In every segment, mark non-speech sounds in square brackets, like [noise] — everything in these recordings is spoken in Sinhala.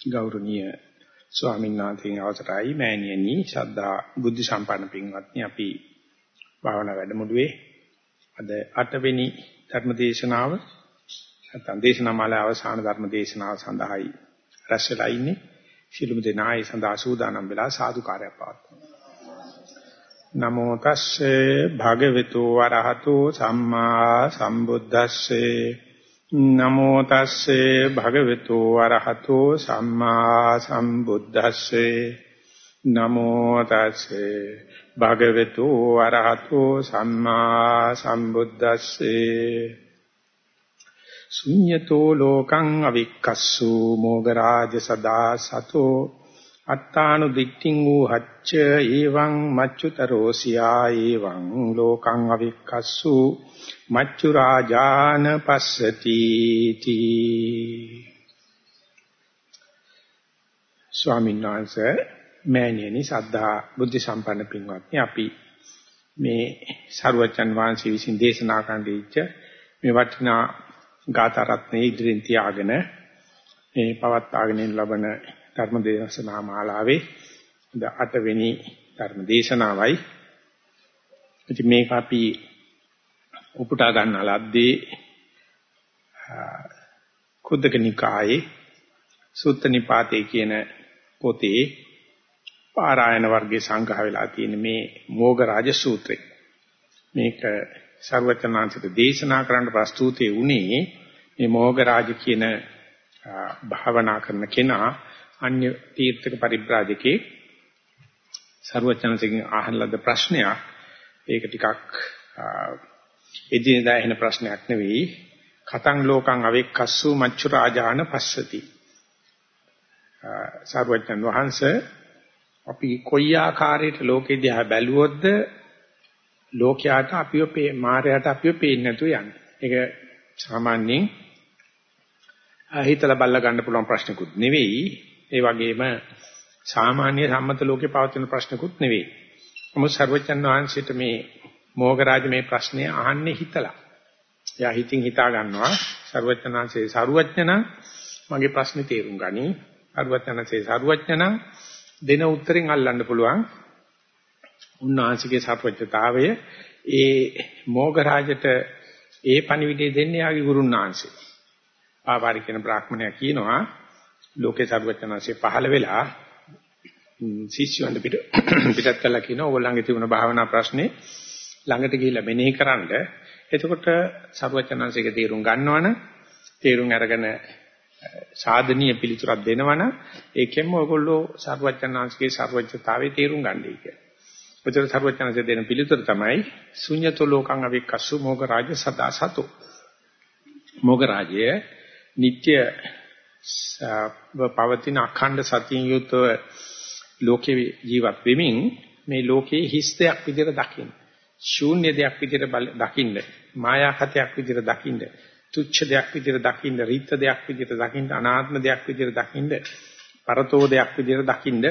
ගෞරවනීය ස්වාමීන් වහන්සේගේ අවසරයි. මෑණියනි ශ්‍රද්ධා බුද්ධ සම්පන්න පින්වත්නි අපි භාවනා වැඩමුළුවේ අද 8 වෙනි ධර්ම දේශනාව නැත්නම් දේශනා මාලාවේ අවසාන ධර්ම දේශනාව සඳහායි රැස් වෙලා ඉන්නේ. ශිළුම දෙනායි සඳහා සූදානම් වෙලා සාදුකාරයක් පවත්වනවා නමෝ තස්සේ භගවතු වරහතෝ සම්මා සම්බුද්දස්සේ. නමෝ තස්සේ භගවතු වරහතෝ සම්මා සම්බුද්දස්සේ. නමෝ තස්සේ භගවතු වරහතෝ සම්මා සම්බුද්දස්සේ. ශුඤ්‍යතෝ ලෝකං අවික්කස්සු මොගරාජ සදා සතෝ. අත්තානු දික්ඛින් වූ හච්ච එවං මච්චුතරෝසියා එවං ලෝකං අවික්කස්සු මච්චු රාජාන පස්සති තී. ස්වාමීන් වහන්සේ මෑණියනි සද්ධා බුද්ධ සම්පන්න පින්වත්නි අපි මේ සරුවචන් වහන්සේ විසින් දේශනා කරන්න දීච්ච මේ වටිනා ගාථා රත්නයේ ඉදිරියෙන් තියාගෙන මේ පවත්වාගෙන ලබන ධර්ම දේශනා මාලාවේ 8 වෙනි ධර්ම දේශනාවයි. ඉතින් මේක අපි උපුටා ගන්න ලද්දේ කුද්දක නිකායේ සුත්ත නිපාතේ කියන පොතේ පාරායන වර්ගයේ සංග්‍රහ වෙලා තියෙන මේ මෝගරාජ සූත්‍රය. මේක ਸਰවචනාංශිත දේශනා කරන්න ප්‍රස්තුතේ උනේ මේ මෝගරාජ කියන භාවනා කරන කෙනා අන්‍ය තීර්ථක පරිබ්‍රාජකේ ਸਰවචනසිකින් අහන ලද ප්‍රශ්නයක්. ඒක ටිකක් එදිනෙදා එන ප්‍රශ්නයක් නෙවෙයි. කතං ලෝකං අවෙක්කස්සු මච්චු රාජාන පස්සති. සර්වඥන් වහන්සේ අපි කොයි ආකාරයට ලෝකෙ දිහා බැලුවොත්ද ලෝකයාට අපිව පේ මායයට අපිව පේන්නේ නැතුව යන්නේ. ඒක සාමාන්‍යයෙන් හිතලා බල්ලා ගන්න පුළුවන් ප්‍රශ්නකුත් නෙවෙයි. ඒ වගේම සාමාන්‍ය සම්මත ලෝකේ පවතින ප්‍රශ්නකුත් නෙවෙයි. නමුත් සර්වචන් වහන්සේට මේ මොගරාජ මේ ප්‍රශ්නය අහන්නේ හිතලා. එයා හිතින් හිතා ගන්නවා සර්වචනාංශේ සරුවඥන මගේ ප්‍රශ්නේ තේරුම් ගනි. සරුවචනanse සරුවඥන දෙන උත්තරෙන් අල්ලන්න පුළුවන්. උන්වහන්සේගේ සර්වඥතාවය ඒ මොගරාජට ඒ පණිවිඩය දෙන්නේ යාගේ ගුරුන්වහන්සේ. ආවාරි කියන බ්‍රාහ්මණයා කියනවා ලෝකේ සර්වඥාන්සේ පහළ වෙලා ශිෂ්‍යයන්ට පිට [coughs] පිටත් කළා කියන ඕගොල්ලන්ගේ තිබුණ භාවනා ප්‍රශ්නේ ළඟට ගිහිල්ලා මෙනෙහි කරන්ඩ එතකොට සර්වඥාන්සේගේ තීරුම් ගන්නවනම් තීරුම් අරගෙන සාධනීය පිළිතුරක් දෙනවනම් ඒකෙන්ම ඔයගොල්ලෝ සර්වඥාන්සේගේ සර්වඥතාවයේ තීරුම් ගන්නයි කියන්නේ. උතර සර්වඥාන්සේ දෙන පිළිතුර තමයි ශුන්‍යතෝ ලෝකං අවික්කස්සු මොග රාජ සදා සතෝ. මොග රාජය නিত্য පවතින අඛණ්ඩ සතිය යුතුව ලෝකේ ජීවත් වෙමින් මේ ලෝකේ හිස් දෙයක් විදිහට දකින්න. ශූන්‍ය දෙයක් විදිහට දකින්න. මායාකතයක් විදිහට දකින්න. තුච්ඡ දෙයක් විදිහට දකින්න. රිත් දෙයක් විදිහට දකින්න. අනාත්ම දෙයක් විදිහට දකින්න. පරතෝ දෙයක් විදිහට දකින්න.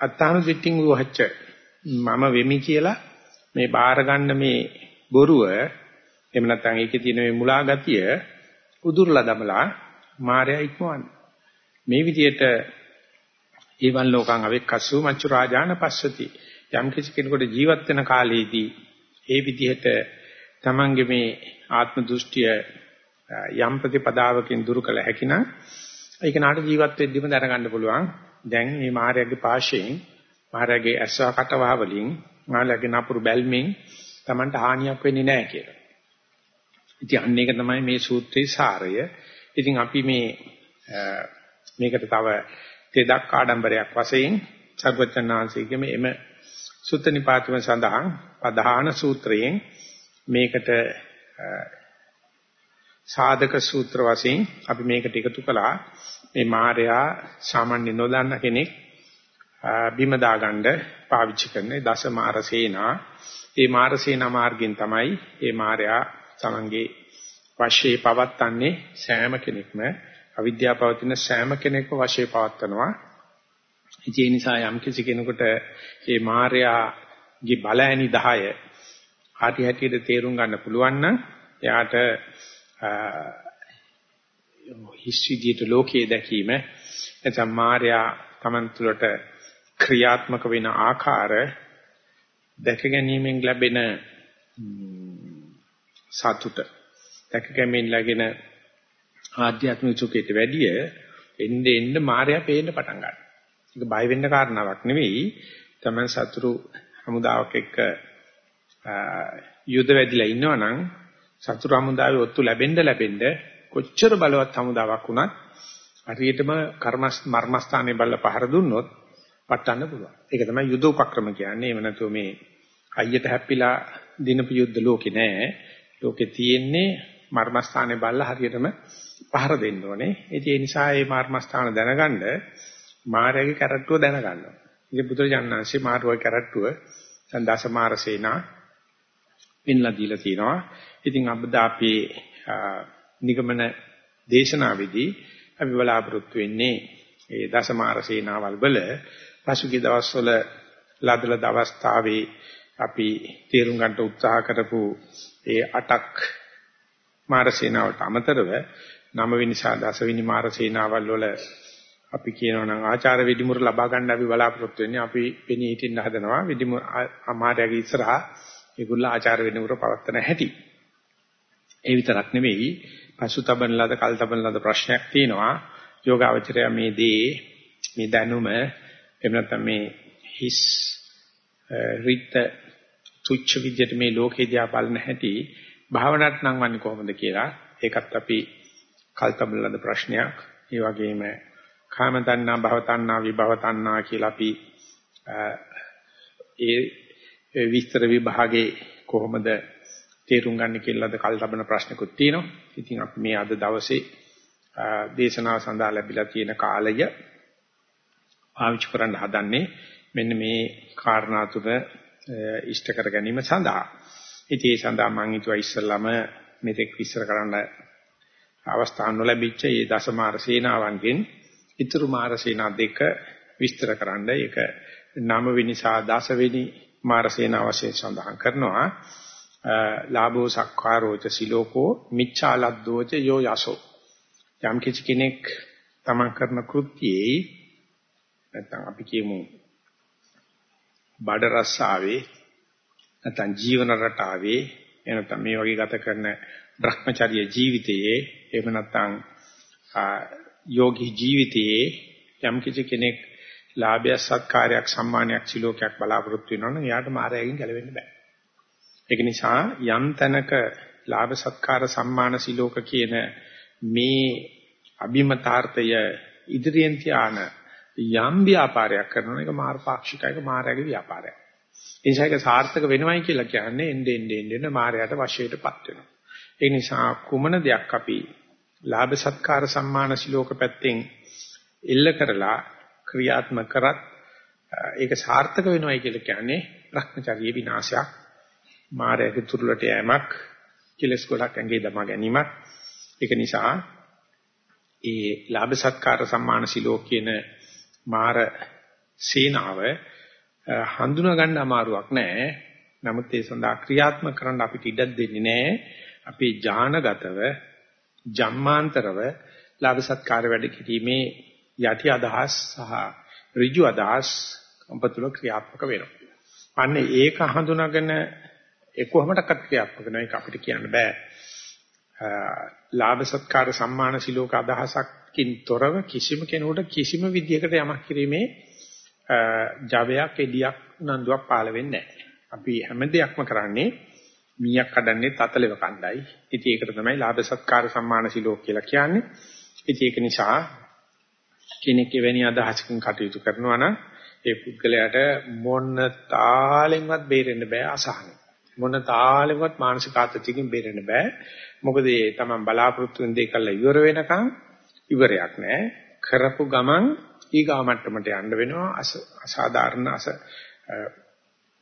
අත්තානු දිට්ඨින් වූහච්ච මම වෙමි කියලා මේ බාර ගන්න මේ බොරුව එහෙම නැත්නම් ඒකේ තියෙන මේ මුලා ගතිය උදුරලා දමලා මායя ඉක්මවන්න. මේ විදිහට ඊවන් ලෝකං අවෙක්කස්සු මච්චු රාජාන පස්සති. යම් කිසි කෙනෙකුට ජීවත් වෙන කාලයේදී ඒ විදිහට තමන්ගේ මේ ආත්ම දෘෂ්ටිය යම් ප්‍රතිපදාවකින් දුරු කළ හැකි නම් ඒක නාට ජීවත් වෙද්දිම දැනගන්න පුළුවන්. දැන් මේ මායාවේ පාෂයෙන් මායාවේ ඇස්වා කටවහ වලින් මායාවේ නපුරු බැල්මෙන් තමන්ට හානියක් වෙන්නේ නැහැ කියලා. ඉතින් අන්න ඒක තමයි මේ සූත්‍රයේ සාරය. ඉතින් අපි මේ මේකට තව තෙදක් ආඩම්බරයක් වශයෙන් සර්වචනාංශයේ එම සුත්ත නිපාතම සඳහන් ප්‍රධාන සූත්‍රයෙන් මේකට සාධක සූත්‍ර වශයෙන් අපි මේකට එකතු කළා මේ මායя සාමාන්‍ය නොදන්න කෙනෙක් බිම දාගන්න පාවිච්චි කරන දස මාරසේනා ඒ මාරසේනා මාර්ගයෙන් තමයි මේ මායя තමන්ගේ වශයේ පවත්න්නේ සෑම කෙනෙක්ම අවිද්‍යාව පවතින සෑම කෙනෙක්ම වශයේ පවත්නවා. ඒ නිසා යම් කිසි කෙනෙකුට මේ මායාගේ බලෑනි 10 ආටි හැටියට තේරුම් ගන්න පුළුවන් නම් එයාට හිස් විදියට ලෝකයේ දැකීම නැත්නම් මායя Taman තුළට ක්‍රියාත්මක වෙන ආකාර දැක ගැනීමෙන් ලැබෙන සතුට දැක ගැනීමෙන් ලැබෙන ආධ්‍යාත්මික සුඛයට වැඩිය එnde එnde මායя පේන්න පටන් ගන්නවා. ඒක බය වෙන්න කාරණාවක් නෙවෙයි. Taman සතුරු හමුදාවක් එක්ක යුද වැදිලා ඉන්නවනම් සතුරු හමුදාවේ ඔත්තු ලැබෙන්න ලැබෙන්න කොච්චර බලවත් හමුදාවක් වුණත් හරියටම කර්මස් මර්මස්ථානේ බල්ල පහර දුන්නොත් පටන්න පුළුවන්. ඒක තමයි යුද උපක්‍රම කියන්නේ. එහෙම නැතුව මේ අයියට හැප්පිලා දිනපු යුද්ධ ලෝකේ නෑ. ලෝකේ තියෙන්නේ මර්මස්ථානේ බල්ල හරියටම පහර දෙන්න ඕනේ. ඒ නිසා මේ මර්මස්ථාන දැනගන්න මායාවේ කැරට්ටුව දැනගන්නවා. ඉතින් බුදුරජාණන්සේ මාරුවේ කැරට්ටුව දැන් දසමාර සේනා පින්ලා දීලා තිනවා. ඉතින් අබ්බද අපි නිගමන දේශනාවේදී අපි බලාපොරොත්තු වෙන්නේ ඒ දසමාර සේනාවල් වල පසුගිය දවස්වල ලදලද අවස්ථාවේ අපි තේරුම් ගන්න උත්සාහ කරපු ඒ අටක් මාර සේනාවට අමතරව නවවෙනි සහ දසවෙනි මාර සේනාවල් වල අපි කියනවා නම් ආචාර විදිමුර ලබා ගන්න අපි බලාපොරොත්තු වෙන්නේ අපි පෙනී හිටින්න හදනවා විදිමුර අමාරයාගේ ඉස්සරහා ඒගොල්ල ආචාර විදිමුර පවත්තන හැටි. ඒ විතරක් නෙවෙයි පසුතබන ලද කල්තබන ලද ප්‍රශ්නයක් තියෙනවා යෝගාවචරය මේ දේ මේ දැනුම එහෙම නැත්නම් මේ හිස් රිත් තුච්ච විද්‍යට මේ ලෝකේ දිහා බලන හැටි භාවනාවට නම් වන්නේ කොහොමද කියලා ඒකත් අපි කල්තබන ලද ප්‍රශ්නයක් ඒ වගේම කාම තණ්හා භව තණ්හා විභව තණ්හා කියලා අපි ඒ විස්තර විභාගේ කොහොමද තේරුම් ගන්න කියලාද කල් ලබන ප්‍රශ්නකුත් තියෙනවා. ඉතින් අපි මේ අද දවසේ දේශනාව සඳහා ලැබිලා තියෙන කාලය පාවිච්චි කරන්න හදන්නේ මෙන්න මේ කාරණා තුන ඉෂ්ට කර ගැනීම සඳහා. ඉතින් ඒ සඳහා මම හිතුවා ඉස්සෙල්ලාම මෙතෙක් විස්තර කරන්න අවස්ථාව නොලැබිච්ච මේ දසමාර සේනාවන්ගෙන් ඉතුරු මාර සේනා දෙක විස්තර කරන්න. ඒක 9 වෙනි සහ 10 වෙනි මාර සේනා වශයෙන් සඳහන් කරනවා. ලාභෝ සක්කාරෝච සිලෝකෝ මිච්ඡාලද්දෝච යෝ යසෝ. යම් කිසි කෙනෙක් තමන් කරන කෘත්‍යයේ නැත්නම් අපි කියමු බඩ රස්සාවේ නැත්නම් ජීවන රටාවේ එනතම මේ වගේ ගත කරන Brahmacharya ජීවිතයේ එහෙම නැත්නම් යෝගී ජීවිතයේ යම් කිසි කෙනෙක් ලාභය සත්කාරයක් සම්මානයක් සිලෝකයක් බලාපොරොත්තු වෙනවා නම් එයාට මායයෙන් ගැලවෙන්න බෑ. ඒක නිසා යම් තැනක ලාභ සත්කාර සම්මාන සිලෝක කියන මේ අභිමතාර්ථය ඉදිරියෙන් තියාන යම් ව්‍යාපාරයක් කරනවා ඒක මාර්ගපාක්ෂිකයක මායාවේ ව්‍යාපාරයක්. ඒ නිසා ඒක සාර්ථක වෙනවයි කියලා කියන්නේ එන්නේ එන්නේ එන්නේ මායාවට වශයෙන්ටපත් වෙනවා. ඒ නිසා කුමන දෙයක් අපි ලාභ සත්කාර සම්මාන සිලෝක පැත්තෙන් එල්ල කරලා ක්‍රියාත්මක කරත් ඒක සාර්ථක වෙනවයි කියලා කියන්නේ භ්‍රමචර්ය විනාශයක් මායයේ තුරුලට යෑමක් කෙලස් ගොඩක් ඇඟේ දමා ගැනීමක් ඒක නිසා ඒ ලාභ සත්කාර සම්මාන සිලෝක කියන මාර සේනාව හඳුනා ගන්න අමාරුවක් නෑ නමුත් ඒ සඳහා ක්‍රියාත්මක කරන්න අපිට ඉඩක් දෙන්නේ නෑ අපි ඥානගතව ජම්මාන්තරව ලාභ සත්කාර වැඩ කිරීමේ යටි අදහස් සහ ඍජු අදහස් කම්පතුල ක්‍රියාත්මක වෙනවා. අන්න ඒක හඳුනාගෙන ඒ කොහොමඩක්වත් ක්‍රියාත්මක වෙන එක අපිට කියන්න බෑ. ලාභ සත්කාර සම්මාන සිලෝක අදහසක්කින් තොරව කිසිම කෙනෙකුට කිසිම විදියකට යමක් කිරීමේ ජවයක් එඩියක් නන්දුවක් පාළ වෙන්නේ නැහැ. අපි හැම දෙයක්ම කරන්නේ මීයක් කඩන්නේ තතලෙව කණ්ඩායි. ඉතින් ඒකට තමයි ලාභ සත්කාර සම්මාන සිලෝක කියලා කියන්නේ. ඉතින් ඒක නිසා කෙනෙක් එවැනි අදහසකින් කටයුතු කරනවා නම් ඒ පුද්ගලයාට මොන තාලෙන්වත් බේරෙන්න බෑ අසහනෙ. මොන තාලෙන්වත් මානසික ආතතියකින් බේරෙන්න බෑ. මොකද ඒ තමන් බලාපොරොත්තු වෙන දේ කළා ඉවර වෙනකන් ඉවරයක් නෑ. කරපු ගමන් ඊගා මට්ටමට යන්න වෙනවා. අසාධාරණ අස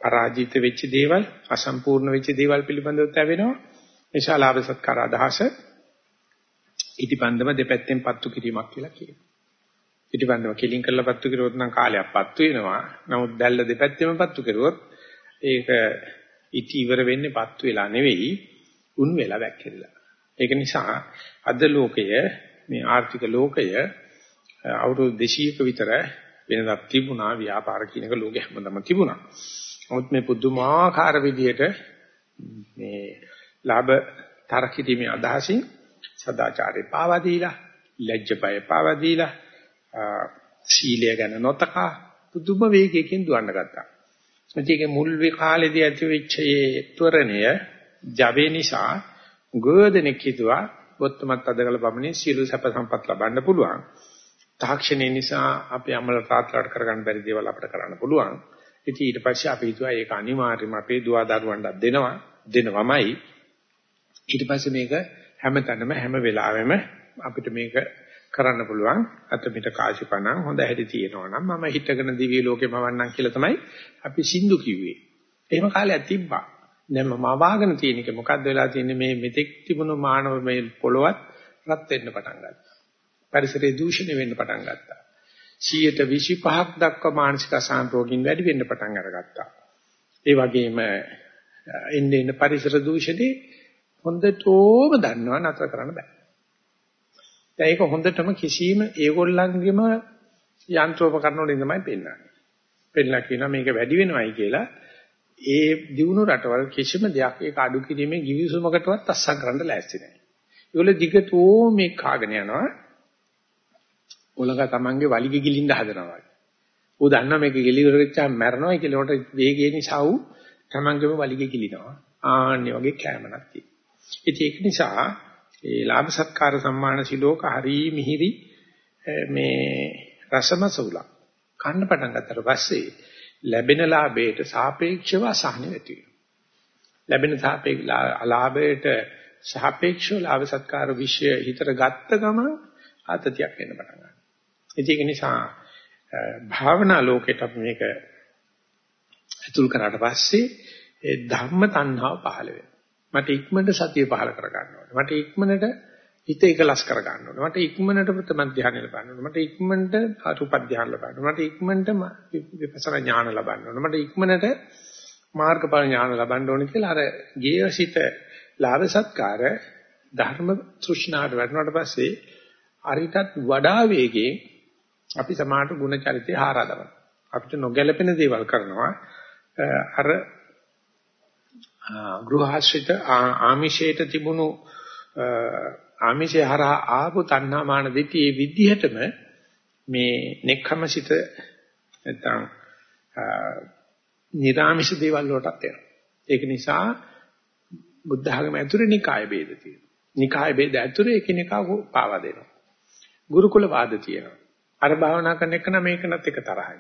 පරාජිත වෙච්ච දේවල් අසම්පූර්ණ වෙච්ච දේවල් පිළිබඳව තැවෙනවා. නිසා ලාභ සත්කාර අදහස ඉටිපන්දම දෙපැත්තෙන් පත්තු කිරීමක් කියලා කියනවා. ඉටිපන්දම කෙලින් කරලා පත්තු කරුවොත් නම් කාලයක් පත්තු වෙනවා. නමුත් දැල්ල දෙපැත්තෙම පත්තු කරුවොත් ඒක ඉටි ඉවර වෙන්නේ පත්තු වෙලා නෙවෙයි උන් වෙලා වැක්කිරලා. ඒක නිසා අද ලෝකය මේ ආර්ථික ලෝකය අවුරුදු 200ක විතර වෙනදක් තිබුණා ව්‍යාපාර කියන එක ලෝකෙ හැමදම තිබුණා. නමුත් මේ පුදුමාකාර විදියට මේ ලාභ තරකිරීමේ අදහසින් සදාචාරේ පාවා දීලා, ලැජ්ජපය පාවා දීලා, සීලය ගැන නොතකා පුදුම වේගයකින් දුවන්න ගත්තා. ඒකේ මුල් වේ කාලේදී ඇති වෙච්ච ඒ ත්වරණය ජවේ නිසා ගෝධනෙක් හිතුවා බොත්තමත් අදගල බමනේ සීල සැප සම්පත් ලබන්න පුළුවන්. තාක්ෂණය නිසා අපේ අමල තාත්තලාට කරගන්න බැරි දේවල් අපිට කරන්න පුළුවන්. ඉතින් ඊට පස්සේ අපි හිතුවා ඒක අනිවාර්යයෙන්ම අපේ දුවා දරුවන්ට දෙනවා දෙනවමයි. ඊට පස්සේ මේක හැමතැනම හැම වෙලාවෙම අපිට මේක කරන්න පුළුවන් අත පිට කාසිපණන් හොඳ හැටි තියෙනවා නම් මම හිතගෙන දිව්‍ය ලෝකෙම වන්නම් කියලා තමයි අපි සින්දු කිව්වේ. එහෙම කාලයක් තිබ්බා. දැන් මම අවාගෙන තියෙන එක මොකද්ද වෙලා තියෙන්නේ මේ මෙතෙක් තිබුණු මානව මේ පොළොවත් රත් වෙන්න පටන් ගත්තා. පරිසරයේ දූෂණය වෙන්න පටන් ගත්තා. 125ක් දක්වා මානසික අසාන්තෝකින් වැඩි වෙන්න පටන් අරගත්තා. ඒ වගේම එන්නේ එන්න පරිසර දූෂණේ හොඳටම දන්නවා නතර කරන්න බෑ. දැන් ඒක හොඳටම කිසිම ඒගොල්ලන්ගෙම යන්ත්‍රෝපකරණ වලින් තමයි පෙන්වන්නේ. පෙන්නලා කියනවා මේක වැඩි වෙනවයි කියලා. ඒ දිනු රටවල් කිසිම දෙයක් ඒක අඩු කිරීමේ givisumකටවත් අස්සම් කරන්න ලෑස්ති නැහැ. ඒගොල්ලෝ දිගටම මේ කාගෙන යනවා. ඔලක තමන්ගේ වලිග ගිලින්න හදනවා වගේ. ඌ දන්නා මේක ගිලිවර වෙච්චාම මැරෙනවා කියලා උන්ට වේගය නිසා ඌ තමන්ගේම වලිග ගිලිනවා. ආන්නේ වගේ කැමනක් තියෙනවා. ඉතින් ඒක නිසා ඒ ලාභ සත්කාර සම්මාන සිලෝක හරි මිහිරි මේ රසමසුල කන්න පටන් ගත්තට පස්සේ ලැබෙන ලාභයට සාපේක්ෂව අසහන ඇති වෙනවා. ලැබෙන සාපේක්ෂ ලාභයට සාපේක්ෂව ලාභ සත්කාර විශ්ය හිතට ගත්ත ගමන් ආතතියක් එන්න පටන් ගන්නවා. ඒක නිසා භාවනා ලෝකෙට අපි මේක අතුල් කරාට පස්සේ ඒ ධම්ම තණ්හාව පහළ වෙනවා. මට ඉක්මනට සතිය පහළ කර ගන්න ඕනේ. මට ඉක්මනට හිත එකලස් කර ගන්න ඕනේ. මට ඉක්මනට ප්‍රථම ධ්‍යාන ලබන්න ඕනේ. මට ඉක්මනට අරූප ධ්‍යාන ලබන්න ඕනේ. මට ඉක්මනට විපස්සනා ඥාන ලබන්න ඕනේ. මට ඉක්මනට මාර්ගඵල ඥාන ලබන්න ඕනේ කියලා අර ගේයසිත ලාභ සත්කාර ධර්ම තෘෂ්ණාවට වැටුණාට පස්සේ අරිටත් වඩා වේගයෙන් අපි සමාහට ගුණ චරිතය හාරදවන. අපිට නොගැලපෙන දේවල් කරනවා. අර ගෘහාශ්‍රිත ආමිෂයට තිබුණු ආමිෂය හරහා ආපු තණ්හා මාන දෙතියේ විදිහටම මේ නෙක්ඛමසිත නැත්නම් නිරාමිෂ දේවල් වලටත් එනවා. ඒක නිසා බුද්ධ ධර්ම ඇතුලේ නිකාය ભેද තියෙනවා. නිකාය ભેද ඇතුලේ එකිනෙකා පාවා දෙනවා. ගුරුකුල වාද තියෙනවා. අර භාවනා කරන එක නම් මේකනත් එක තරහයි.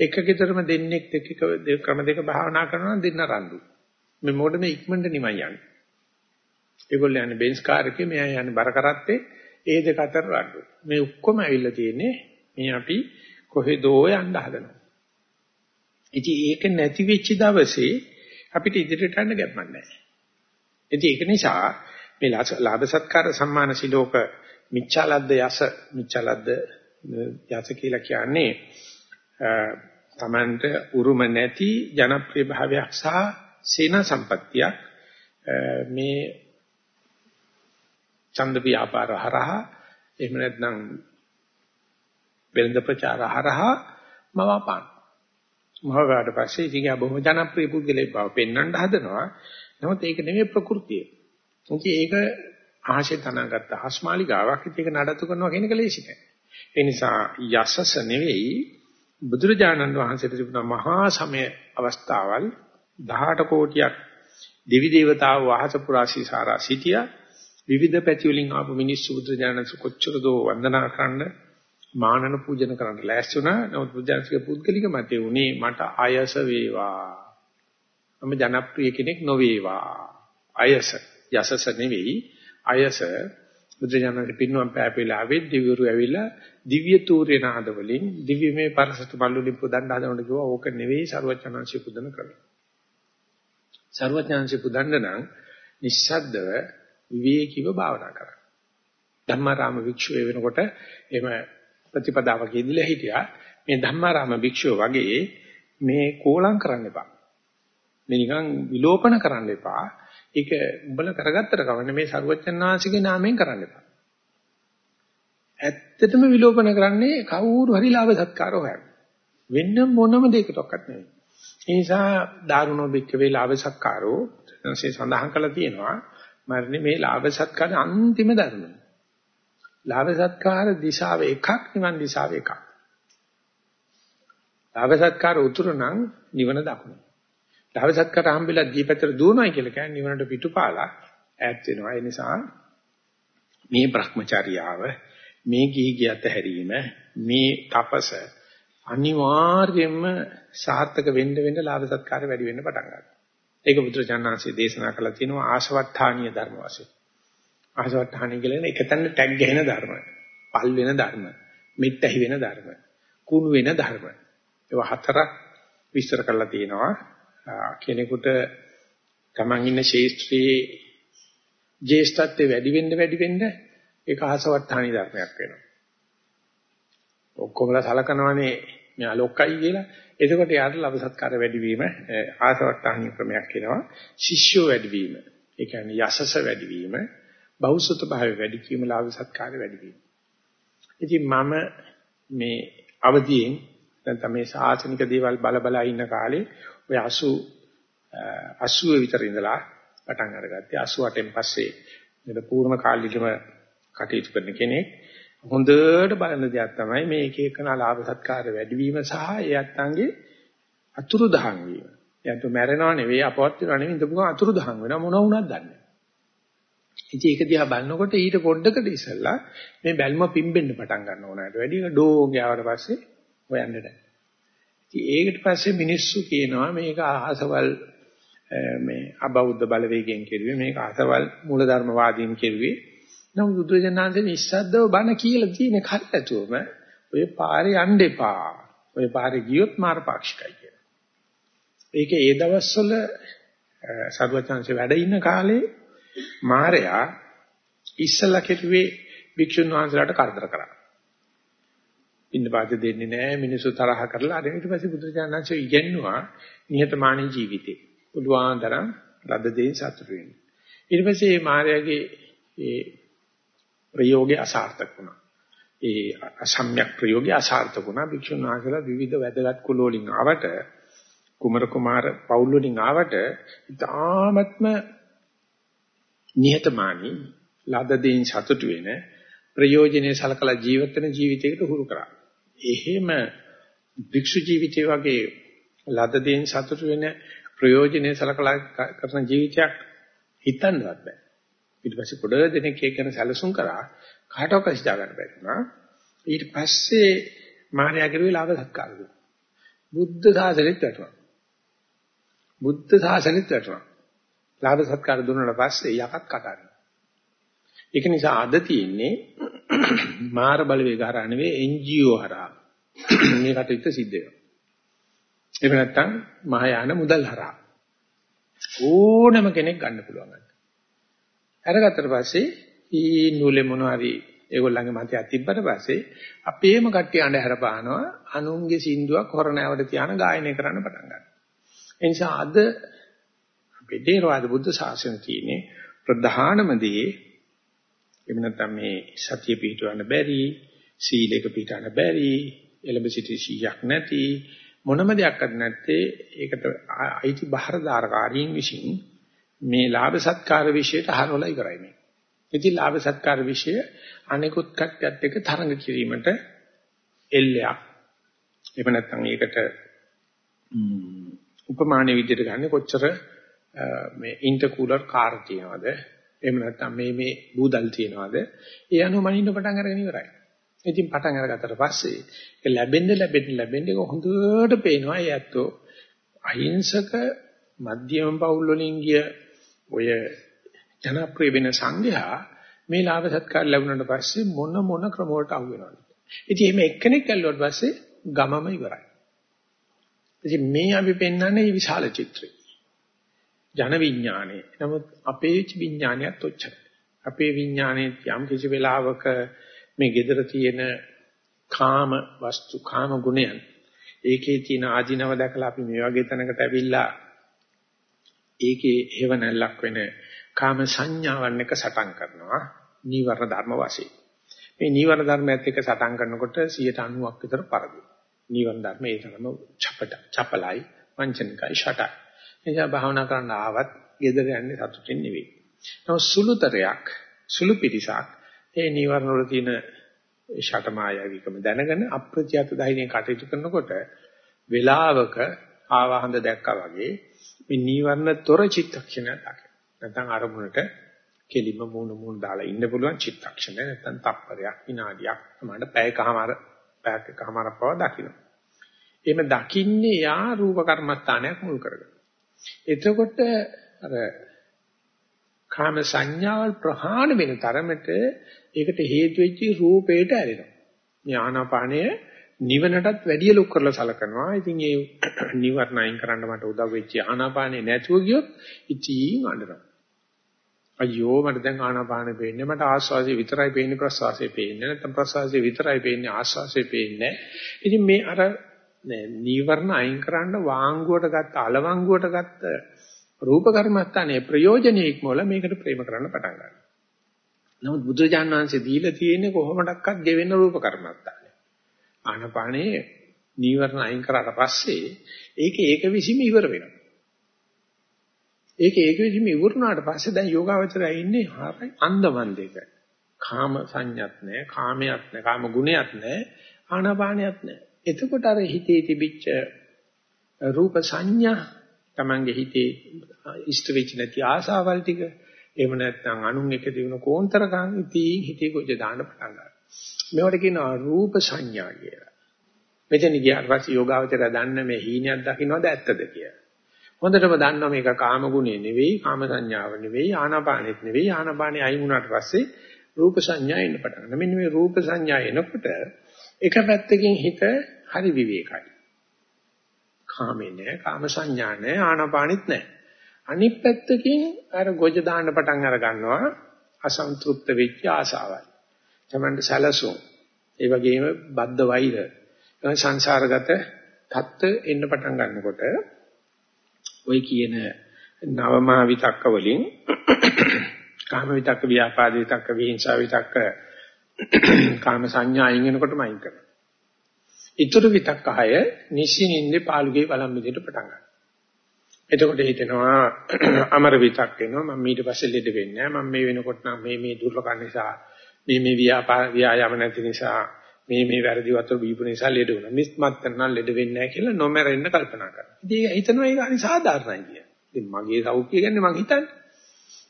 එක ගෙදරම දෙන්නෙක් දෙක ක්‍රම දෙක භාවනා කරනවා නම් දෙන්න රණ්ඩු. මේ මොඩම ඉක්මනට නිමයි යන්නේ. ඒගොල්ලෝ යන්නේ බෙන්ස් කාර් එකේ මෙයා යන්නේ බර කරත්තේ ඒ දෙක අතර රණ්ඩු. මේ ඔක්කොම ඇවිල්ලා තියෙන්නේ මේ අපි කොහෙදෝ යන්න හදනවා. ඉතින් ඒක නැති වෙච්ච දවසේ අපිට ඉදිරියට යන්න ගැම්මක් නැහැ. ඉතින් ඒක නිසා මේ ලාභ සත්කාර සම්මාන සිලෝක මිච්ඡාලද්ද යස මිච්ඡාලද්ද යස කියලා කියන්නේ තමන්ට උරුම නැති ජනප්‍රිය භාවයක් සහ සේන සම්පත්තියක් මේ ඡන්ද ව්‍යාපාර හරහා එහෙම නැත්නම් වෙළඳ ප්‍රචාර හරහා මවපාන මවවාට පස්සේ ඉතින් ආ බොහොම ජනප්‍රිය පුද්ගලයෙක් බව පෙන්වන්න හදනවා නමුත් ඒක නෙමෙයි ප්‍රകൃතිය. ඉතින් ඒක ආශේ තනගත්ත හස්මාලිගාවක් ඉතින් ඒක නඩත්තු කරනවා කියන එක ලේසි නෑ. ඒ නිසා යසස නෙවෙයි බුදුරජාණන් වහන්සේට තිබුණ මහා සමය අවස්ථාවල් 18 කෝටියක් දෙවි දේවතාවෝ අහස පුරා සීසාරා සිටියා විවිධ පැති වලින් ආපු මිනිස්සු බුදුජානක කොච්චර දෝ වන්දනා කරන්න මානන පූජන කරන්න ලෑස්ති වුණා. නමුත් බුද්ධාංශික පුද්ගලික මතේ උනේ මට ආයස වේවා. මම ජනප්‍රිය කෙනෙක් නොවේවා. ආයස යසස නෙවෙයි ආයස බුදුජානක පින්නම් පෑපෙලාවේ දිවිවරු ඇවිල්ලා දිව්‍ය තූර්ය නාද වලින් දිව්‍යමය පරසතු මල්ලුලින් පුදන්න හදනකොට කිව්වා ඕක නෙවෙයි සරුවචනංශි පුදන ක්‍රමය. සරුවචනංශි පුදන්න නම් නිස්සද්දව විවේකීව භාවනා කරන්න. ධම්මාරාම වික්ෂුව වෙනකොට එහෙම ප්‍රතිපදාවක ඉඳලා හිටියා. මේ ධම්මාරාම වික්ෂුව වගේ මේ කෝලම් කරන්න එපා. මේ නිකන් විලෝපන කරන්න එපා. ඒක උඹලා කරගත්තට කවන්නේ මේ සරුවච්චන් ආංශිකේ නාමයෙන් කරන්න එපා. ඇත්තටම විලෝපන කරන්නේ කවුරු හරි ලාභ සත්කාර හොයන. වෙන මොනම දෙයකටවත් නෙවෙයි. ඒ නිසා දාරුණෝ බික්කවේ ලාභ සත්කාරෝ සංසේ සඳහන් කළා තියෙනවා. මරණේ මේ ලාභ සත්කාර අන්තිම ධර්මයි. ලාභ සත්කාර දිශාව එකක් නිවන් දිශාව එකක්. ලාභ සත්කාර උතුරු නම් නිවන දකුණ. ලාභ සත්කාර හම්බෙලා දීපතර දුවනයි කියලා කියන්නේ නිවනට පිටුපාලා ඈත් වෙනවා. ඒ නිසා මේ Brahmacharyaව මේ ගිහි ගියත් හැරීම මේ තපස අනිවාර්යයෙන්ම සාර්ථක වෙන්න වෙන්න ලාභ සත්කාර වැඩි වෙන්න පටන් ගන්නවා. ඒක බුදුරජාණන්සේ දේශනා කළා තියෙනවා ආශවට්ටානීය ධර්ම වශයෙන්. ආශවට්ටානීය කියන්නේ එකතැන ටැග් ගහන ධර්ම. පල් වෙන ධර්ම. මෙට්ටහි වෙන ධර්ම. කුණු වෙන ධර්ම. ඒවා හතරක් විස්තර කරලා තියෙනවා. කෙනෙකුට තමන් ඉන්න ශේෂ්ත්‍රයේ ජේෂ්ඨත්වයේ වැඩි වෙන්න වැඩි වෙන්න ඒක ආසවට්ටානි ධර්මයක් වෙනවා. ඔක්කොමලා සලකනවානේ මෙයා ලොක්කයි කියලා. එතකොට යාට ලබ සත්කාර වැඩි වීම ආසවට්ටානි ක්‍රමයක් වෙනවා. ශිෂ්‍යෝ වැඩි වීම. ඒ කියන්නේ යසස වැඩි වීම, බෞසුත භාවය වැඩි වීම, ලබ සත්කාර වැඩි වීම. ඉතින් මම මේ අවදියෙන් නැත්නම් මේ සාසනික දේවල් බල බල ඉන්න කාලේ ඔය 80 80 විතර ඉඳලා පටන් අරගත්තේ 88න් පස්සේ මෙතන පූර්ණ කාලිකම කටයුතු කරන කෙනෙක් හොඳට බලන දෙයක් තමයි මේ එක එකන ලාභ සත්කාර වැඩිවීම සහ එයත්න්ගේ අතුරුදහන් වීම. එයත් මැරෙනව නෙවෙයි අපවත් වෙනව නෙවෙයි ඉඳපු ගමන් අතුරුදහන් වෙනවා මොන වුණත් දන්නේ. ඉතින් ඒක දිහා බලනකොට ඊට පොඩ්ඩකට ඉස්සෙල්ලා මේ බැල්ම පිම්බෙන්න පටන් ගන්න ඕනකට වැඩි ඩෝන් ගියාට පස්සේ හොයන්න නැහැ. ඉතින් ඒකට පස්සේ මිනිස්සු කියනවා මේක අහසවල් මේ අබෞද්ධ බලවේගයෙන් කෙරුවේ මේක අහසවල් මූලධර්මවාදීන් කෙරුවේ නමුත් බුදුරජාණන්සේ නිස්සද්දව බණ කියලා තියෙන කල්ැතුවම ඔය පාරේ යන්න එපා. ඔය පාරේ ගියොත් මාරපාක්ෂිකයි කියලා. ඒක ඒ දවස්වල සර්වචන්සේ වැඩ ඉන්න කාලේ මාරයා ඉස්සලා කෙරුවේ භික්ෂුන් වහන්සේලාට කරදර කරා. ඉන්න පාද දෙන්නේ නැහැ මිනිස්සු තරහ කරලා අර ඊට පස්සේ බුදුරජාණන්සේ ඉගෙනුවා නිහතමානී ජීවිතේ. පුළුවන් තරම් ලද දෙයින් සතුටු වෙන්න. ඊට පස්සේ මේ මායාවේ ඒ ප්‍රයෝගේ අසාර්ථක වුණා. ඒ අසම්‍යක් ප්‍රයෝගේ අසාර්ථක වුණා. භික්ෂුන් වහන්සේලා විවිධ වැදගත් කුල වලින් ආවට කුමර කුමාර පවුල් වලින් ආවට ඉතාමත්ම නිහතමානී ලද දෙයින් සතුටු වෙන ප්‍රයෝජනේ සලකලා ජීවත් වෙන ජීවිතයකට හුරු කරා. එහෙම භික්ෂු ජීවිතය වගේ ලද දෙයින් සතුටු වෙන ප්‍රයෝජනේ සලකලා කරන ජීවිතයක් හිතන්නවත් බෑ. ඊට පස්සේ පොඩ දෙනෙක් ඒක ගැන සැලසුම් කරා කාටවත් හිතා ගන්න බැරි වුණා. ඊට පස්සේ මාර්යා කරුවේ ලාභ සත්කාර දුන්නා. බුද්ධ ශාසනෙත් වැටුණා. බුද්ධ ශාසනෙත් වැටුණා. ලාභ සත්කාර දුන්නාට පස්සේ යකත් කටාරි. ඒක නිසා අද තියෙන්නේ [clears throat] මාර බලවේග හරහා නෙවෙයි NGO හරහා. [clears throat] මේ කටයුත්ත සිද්ධ වෙනවා. එහෙම නැත්නම් මහායාන මුදල් හරහා. ඕනම කෙනෙක් ගන්න පුළුවන්. අරගත්තට පස්සේ ඊ නූලේ මොනවාරි ඒගොල්ලන්ගේ මතයක් තිබ්බට පස්සේ අපේම කට්ටිය අඬ හැරපානවා අනුන්ගේ සින්දුවක් හොරණෑවට තියාන ගායනය කරන්න පටන් ගන්නවා. ඒ නිසා අද අපේ දේරවාද බුද්ධ ශාසනය තියෙන්නේ ප්‍රධානම දේ එහෙම නැත්නම් මේ සතිය පිටවන්න බැරි, සීලයක පිටවන්න බැරි, එළඹ සිටි සීයක් නැති මොනම දෙයක්වත් නැත්තේ ඒකට අයිති බහරදාරකාරීන් විසින් මේ ලාභ සත්කාර විශේෂයට හරවලා ඉවරයි මේ. ඉතින් ලාභ සත්කාර විශේෂය අනිකුත් කට්‍යත් එක්ක තරඟ කිරීමට එල්ලයක්. එහෙම නැත්නම් ඒකට උපමාන විදිහට ගන්න කොච්චර මේ ඉන්ටර්කූලර් කාර් තියනවද? එහෙම නැත්නම් මේ මේ බූදල් තියනවද? ඒ අනුව මනින්න පටන් අරගෙන ඉවරයි. ඉතින් පටන් අරගත්තට පස්සේ ඒක ලැබෙන්න ලැබෙන්න ලැබෙන්න ඒක හොඳට පේනවා ඒ ඇත්තෝ අහිංසක මධ්‍යම පවුල් වලින් ගිය ඔය ජනප්‍රිය වෙන සංඝයා මේ ලාභ සත්කාර ලැබුණාට පස්සේ මොන මොන ක්‍රම වලට අහු වෙනවද? ඉතින් මේ එක්කෙනෙක් ඇල්ලුවට පස්සේ ගමම ඉවරයි. ඉතින් මේ අපි පෙන්වන්නේ විශාල චිත්‍රය. ජන විඥානය. නමුත් අපේ විඥානයත් ඔච්චරයි. අපේ විඥානයේ යම් කිසි වෙලාවක මේ gedara තියෙන කාම වස්තු කාම ගුණයන් ඒකේ තියෙන ආධිනව දැකලා අපි මේ වගේ තැනකට ඇවිල්ලා ඒකේ හේව නැල්ලක් වෙන කාම සංඥාවන් එක සටන් කරනවා නීවරණ ධර්ම වශයෙන් මේ නීවරණ ධර්මයත් එක්ක සටන් කරනකොට 90ක් විතර පරදි. නීවරණ ධර්ම ඒ තරම චපට චපලයි වංචනිකයි ෂටයි. එනිසා භාවනා කරන්න ආවත් gedara යන්නේ සතුටින් නෙවෙයි. නමුත් සුළුතරයක් සුළු පිටිසක් ඒ නීවරණ වල තියෙන ෂටමායවිකම දැනගෙන අප්‍රත්‍යත ධෛර්යයෙන් කටයුතු කරනකොට වේලාවක ආවහඳ දැක්කා වගේ මේ නීවරණ තොර චිත්තක්ෂණයක් දකින. නැත්නම් අරමුණට කෙලිම මූණ මූණ දාලා ඉන්න පුළුවන් චිත්තක්ෂණ නැත්නම් තප්පරයක් විනාඩියක් තමයි පැයකමාර පැයකමාර පව දකින්න. එහෙම දකින්නේ යා රූප කර්මස්ථානයක් මුල් කරගෙන. එතකොට අර කාම සංඥාවල් ප්‍රහාණ වෙන තරමට ඒකට හේතු වෙච්ච රූපේට ඇලෙනවා. මේ ආනාපානය නිවනටත් වැඩිය ලොක් කරලා සලකනවා. ඉතින් ඒ [clears throat] නිවර්ණ අයින් කරන්න මට උදව් වෙච්ච ආනාපානේ නැතුව ගියොත් ඉතින් අඬනවා. අයියෝ මට දැන් ආනාපානෙ පේන්නේ මට ආස්වාසිය විතරයි පේන්නේ ප්‍රස්වාසය පේන්නේ නැත්නම් ප්‍රස්වාසය විතරයි පේන්නේ ආස්වාසය පේන්නේ ඉතින් මේ අර නීවරණ අයින් කරන්න වාංගුවට ගත්ත අලවංගුවට ගත්ත රූප කර්මස්ථානයේ ප්‍රයෝජනෙයි ඉක්මවල මේකට ප්‍රේම කරන්න පටන් ගන්නවා. නමුත් බුදුරජාණන් වහන්සේ දීලා තියෙන්නේ කොහොමඩක්වත් ගෙවෙන රූප කර්මස්ථානය. ආනාපානේ නීවරණ අයින් කරාට පස්සේ ඒක ඒක විසීම ඉවර වෙනවා ඒක ඒක විදිහම ඉවරුනාට පස්සේ දැන් යෝගාවචරය ඉන්නේ හරි අන්දමන්දේක. කාම සංඥත් නැහැ, කාමයක් නැහැ, කාම ගුණයක් නැහැ, ආනාපානයක් නැහැ. එතකොට අර හිතේ තිබිච්ච රූප සංඥා Tamange හිතේ ඉෂ්ට වෙච්ච නැති ආසාවල් ටික එහෙම නැත්නම් අනුන් එක දිනන කෝන්තරකම් ඉතින් හිතේ කොච්ච දාන්න පටන් ගන්නවා. මේවට කියනවා රූප සංඥා කියලා. මෙතන ගියාට පස්සේ යෝගාවචරය දන්න මේ හීනයක් දකින්නවද ඇත්තද කියලා. හොඳටම දන්නවා මේක කාම ගුණේ නෙවෙයි, කාම සංඥාව නෙවෙයි, ආනාපානෙත් නෙවෙයි. ආනාපානෙ අයින් වුණාට පස්සේ රූප සංඥා එන්න පටන් ගන්නවා. මෙන්න මේ රූප සංඥා එනකොට එක පැත්තකින් හිත හරි විවේකයි. කාමේ නෑ, කාම සංඥා නෑ, ආනාපානෙත් නෑ. අනිත් පැත්තකින් අර ගොජ දාන්න පටන් අර ගන්නවා අසන්තෘප්ත වෙච්ච ආසාවල්. තමන්ට සැලසුම් ඒ වගේම බද්ධ වෛර සංසාරගත தත්ත එන්න පටන් ගන්නකොට ওই කියන නවමා විතක්ක වලින් [clears throat] කාම විතක්ක ව්‍යාපාද විතක්ක විහිංසාව විතක්ක [clears throat] කාම සංඥායින් එනකොටම අයින් කරනවා. ඊටු විතක්ක හය නිසින්ින්දේ පාළුගේ බලම් විදිහට පටන් ගන්නවා. එතකොට හිතෙනවා [clears throat] අමර විතක් වෙනවා මම ඊට පස්සේ ලෙඩ වෙන්නේ නැහැ මම මේ වෙනකොට නම් මේ මේ දුර්ලභ නිසා මේ මේ ව්‍යාපාර ව්‍යායාම නැති නිසා මේ මේ වැරදි වතුර බීපු නිසා ලෙඩ වුණා. මිස් මත්තර නම් ලෙඩ වෙන්නේ නැහැ කියලා නොමැරෙන්න කල්පනා කරනවා. ඉතින් ඒක හිතනවා ඒක අනි සාධාරණයි කිය. ඉතින් මගේ සෞඛ්‍යය ගැන මං හිතන්නේ.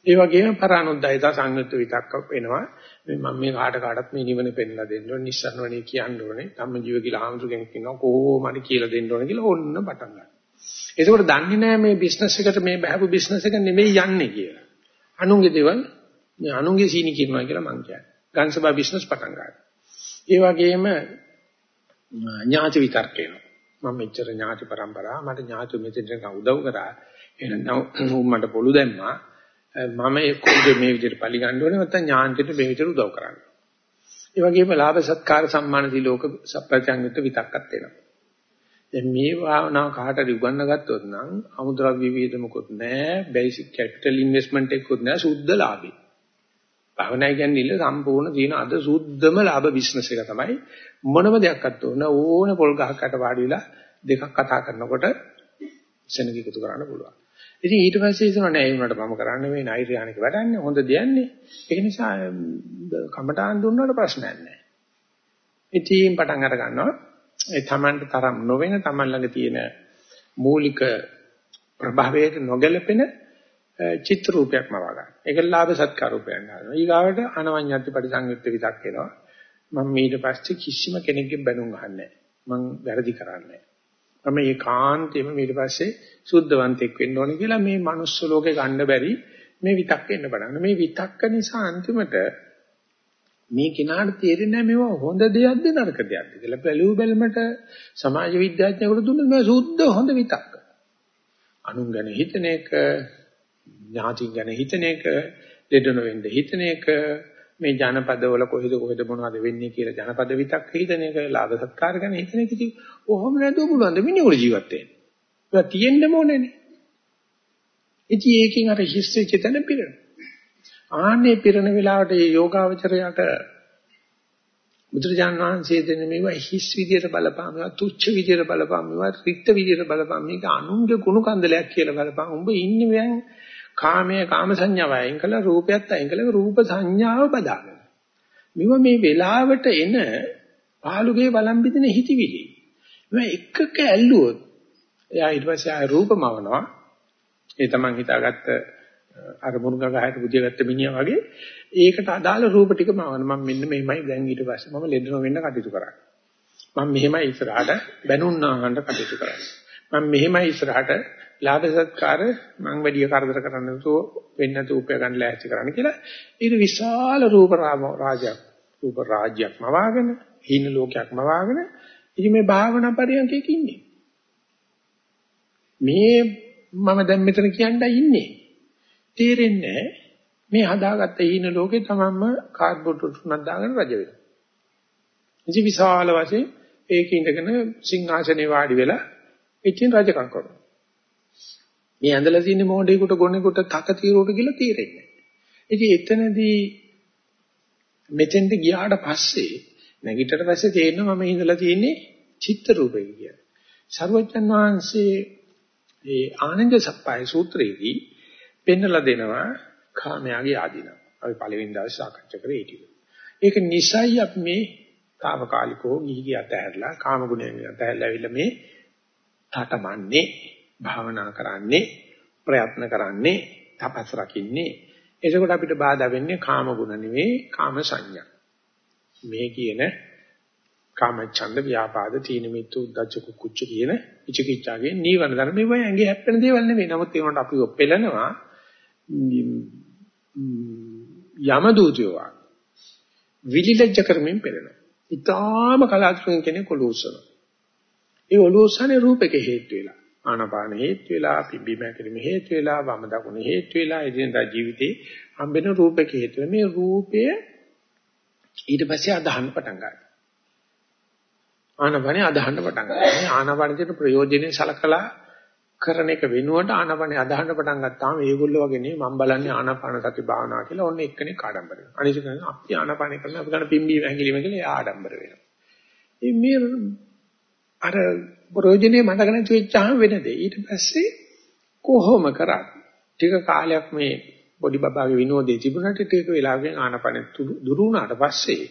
ඒ වගේම පරානුද්යත සංයුක්ත විතක්ක වෙනවා. මේ මම මේ කාට කාටත් මේ නිවන පෙන්ලා දෙන්න ඕනේ, නිස්සරණවනේ කියන්න ඕනේ. ධම්ම ජීව කියලා ආමතු කෙනෙක් ඉන්නවා කොහොම හරි කියලා දෙන්න ඕනේ කියලා ඕන්න පටන් ගන්නවා. ඒකෝට දන්නේ නැහැ මේ බිස්නස් එකට මේ බහපු බිස්නස් එක නෙමෙයි යන්නේ කියලා. අනුන්ගේ දේවල් මේ අනුන්ගේ සීනි කියනවා කියලා මං කියන්නේ. ගන්සබා බිස්නස් පටන් ගන්නවා. ඒ වගේම ඥාති විතර්ක එනවා. මම මෙච්චර ඥාති પરම්පරාව මට ඥාති මෙතෙන්ට උදව් කරා. එහෙනම් මට පොළු දැම්මා. මම ඒ කොහොමද මේ විදිහට පලි ගන්න ඕනේ නැත්නම් ඥාන්තිට මේ විදිහට උදව් කරන්න. ඒ වගේම ලාභ සත්කාර සම්මාන දීලෝක සප්‍රත්‍යංගිත විතක්කත් එනවා. දැන් මේ භාවනාව කාටද උගන්න ගත්තොත් නම් අමුද්‍රව්‍ය විහිදමකුත් නැහැ, බේසික් කැපිටල් ඉන්වෙස්ට්මන්ට් එකකුත් නැහැ, සුද්ධ ලාභේ. භවනා කියන්නේ ඉල්ල සම්පූර්ණ තියෙන අද සුද්ධම ලාභ බිස්නස් එක තමයි මොනම දෙයක්වත් ඕන ඕන පොල් ගහකට වාඩි වෙලා දෙකක් කතා කරනකොට සෙනග එකතු කරන්න පුළුවන්. ඉතින් ඊට පස්සේ හිතනවා නෑ ඒ වුණාට මම කරන්නේ මේ නෛර්යානික වැඩන්නේ හොඳ දෙයන්නේ. ඒක නිසා කමටහන් දුන්නාට ප්‍රශ්නයක් නෑ. ඉතින් පටන් අර ගන්නවා ඒ Tamanට තරම් නොවන Taman ළඟ තියෙන මූලික ප්‍රභාවයට නොගැලපෙන චිත්‍ර රූපයක් මවා ගන්න. ඒක ලාභ සත්කාර රූපයක් ගන්නවා. ඊගාවට අනවඤ්ඤත්ති පරිසංයුක්ත විතක් එනවා. මම ඊට පස්සේ කිසිම කෙනෙක්ගේ බැනුම් අහන්නේ නැහැ. මම වැරදි කරන්නේ නැහැ. මම ඒකාන්තයෙන්ම ඊට පස්සේ සුද්ධවන්තෙක් වෙන්න ඕනේ කියලා මේ manuss ලෝකේ ගන්න බැරි මේ විතක් එන්න බලන්න. මේ විතක්ක නිසා අන්තිමට මේ කෙනාට තේරෙන්නේ නැහැ මේවා හොඳ දෙයක්ද නරක දෙයක්ද කියලා. බැලුව බැලමට සමාජ විද්‍යාඥයෙකුට දුන්නොත් මේ සුද්ධ හොඳ විතක්ක. අනුන් ගැන හිතන එක ඥාතින් ගැන හිතන එක, දෙඩන වෙන්න හිතන එක, මේ ජනපදවල කොහෙද කොහෙද මොනවද වෙන්නේ කියලා ජනපද විතක් හිතන එක, ලාභ සත්කාර ගැන හිතන එක ඉතින් ඔහොම නැතුව පුළුවන් ද මිනිහුල ජීවත් වෙන්න. ඒක තියෙන්න ඕනේනේ. ඉතින් ඒකෙන් අර හිස්සේ චේතන පිරෙන. ආන්නේ පිරෙන වෙලාවට මේ යෝගාවචරයට බුදුරජාණන් වහන්සේ දෙන මේවා හිස් විදියට බලපං මේවා තුච්ච විදියට බලපං මේවා රික්ත විදියට බලපං මේක අනුන්ගේ කුණු කන්දලයක් කියලා බලපං උඹ ඉන්නේ දැන් කාමයේ කාම සංඥාව අයින් කළා රූපයත් අයින් කළා රූප සංඥාව බදාගෙන. මේවා මේ වෙලාවට එන පාළුගේ වළම්බිදින හිතවිලි. මේ එකක ඇල්ලුවොත් එයා ඊට පස්සේ ආය රූපමවනවා ඒ තමන් හිතාගත්ත අර මුරුංගා ගහට බුදියාගත්ත මිනිහා වගේ ඒකට අදාළ රූප ටික මවන මම මෙන්න මෙහෙමයි. දැන් ඊට පස්සේ මම ලෙඩ නොවෙන්න කටයුතු කරන්නේ. මම මෙහෙමයි ඉස්සරහට බැනුන්නාහන්න කටයුතු කරන්නේ. මම මෙහෙමයි ඉස්සරහට ලාභ සත්කාර මං වැඩි කරදර කරන්න නැතුව වෙන්න නැතුව උපය ගන්න ලෑස්ති කරන්න කියලා ඊට විශාල රූප රාජයක් රූප රාජ්‍යයක් මවාගෙන හීන ලෝකයක් මවාගෙන ඉතින් මේ භාවනා පරියන්කේක ඉන්නේ. මේ මම දැන් මෙතන කියන්නයි ඉන්නේ. තේරෙන්නේ මේ හදාගත්ත හීන ලෝකේ තමන්ම කාඩ්බෝඩ් තුනක් දාගෙන රජ වෙනවා. ඉතින් විශාල වශයෙන් ඒක ඉඳගෙන සිංහාසනේ වාඩි වෙලා ඉතින් රජකම් කරනවා. මේ ඇඳලා තියෙන මොඩේකට ගොන්නේකට තක తీරුවට කියලා තීරෙන්නේ. ඉතින් එතනදී මෙතෙන්ට ගියාට පස්සේ නැගිටට පස්සේ තේරෙනවා මම ඉඳලා තියෙන්නේ චිත්ත රූපේ කියලා. සර්වජන් වහන්සේ ඒ ආනන්ද සප්පයි සූත්‍රයේදී පෙන්නලා දෙනවා කාමයාගේ ආදීන. අපි පළවෙනි දවසේ සාකච්ඡා කරේ ඒක. ඒක නිසයි අපි මේ తాවකාලිකව ගිහි අතහැරලා කාම ගුණයෙන් අතහැරලා ඇවිල්ලා මේ තටමන්නේ භාවනා කරන්නේ ප්‍රයත්න කරන්නේ තපස් රකින්නේ. එතකොට අපිට බාධා වෙන්නේ කාම ගුණ නෙවෙයි කාම සංඥා. මේ කියන කාම ඡන්ද ව්‍යාපාද තීන මිත්තු උද්දච්ච කුච්ච කියන විචිකිච්ඡාගේ නීවරණ ධර්ම මේවා ඇඟේ හැප්පෙන දේවල් නෙවෙයි. නමුත් ඒකට අපි ඔප්පෙලනවා යම දූතයෝ විලිලජ්ජ කරමින් පෙළෙනවා. ඊටාම කලාතුරකින් කෙනෙක් ඔලුස්සන ඒ ඔලුස්සනේ රූපක හේතු වෙලා. ආනාපාන හේතු වෙලා පිම්බීම හැකිලිම හේතු වෙලා වම දකුණ හේතු වෙලා එදිනදා ජීවිතේ හම්බෙන රූපක හේතු මේ රූපය ඊට පස්සේ අදහන්න පටන් ගන්නවා. ආනාපානේ අදහන්න පටන් ගන්නවා. මේ ආනාපානයේ ප්‍රයෝජනෙ සලකලා කරන එක වෙනුවට ආනාපානේ අදහන්න පටන් ගත්තාම මේගොල්ලෝ වගේ නේ මම බලන්නේ ආනාපාන සති භාවනා කියලා ඔන්න එක්කෙනෙක් ආඩම්බර වෙනවා. අනිත් කෙනෙක් අපි ආනාපානේ කරන අපි ගන්න පිම්බීම හැකිලිම කියලා එයා ආඩම්බර වෙනවා. මේ අර ප්‍රයෝජනේ මතක නැති වෙච්චාම වෙන දෙයක්. ඊට පස්සේ කොහොම කරත් ටික කාලයක් මේ පොඩි බබාගේ විනෝදේ තිබුණාට ටික වෙලාවකින් ආනපන දුරු වුණාට පස්සේ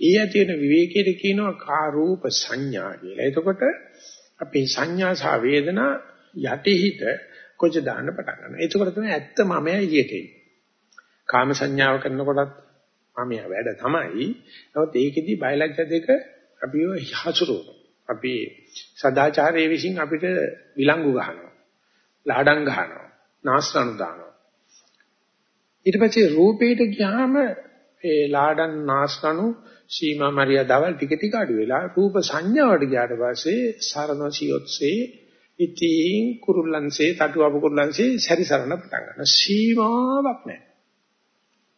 ඒ ඇති වෙන විවේකයේ කියනවා කාරූප සංඥා කියලා. එතකොට අපේ සංඥා සහ වේදනා යටිහිත කොච්ච දාන්න පටන් ගන්නවා. එතකොට තමයි ඇත්ත මමයි එළියට එන්නේ. කාම සංඥාව කරනකොටත් මමයා වැඩ තමයි. නමුත් ඒකෙදි බයලජ්‍ය දෙක අපිව හසුරුවනවා. අපි සදාචාරයේ විසින් අපිට විලංගු ගහනවා. ලාඩම් ගහනවා. නාස්රණු දානවා. ඊට පස්සේ රූපේට ගියාම ඒ ලාඩම් නාස්රණු සීමා මරියාදවල් ටික ටික අඩු වෙලා රූප සංඥාවට ගියාට පස්සේ සරණසියොත්සේ ඉතින් කුරුල්ලන්සේ තටුවප කුරුල්ලන්සේ සැරිසරන පටන් ගන්නවා. සීමාවක් නැහැ.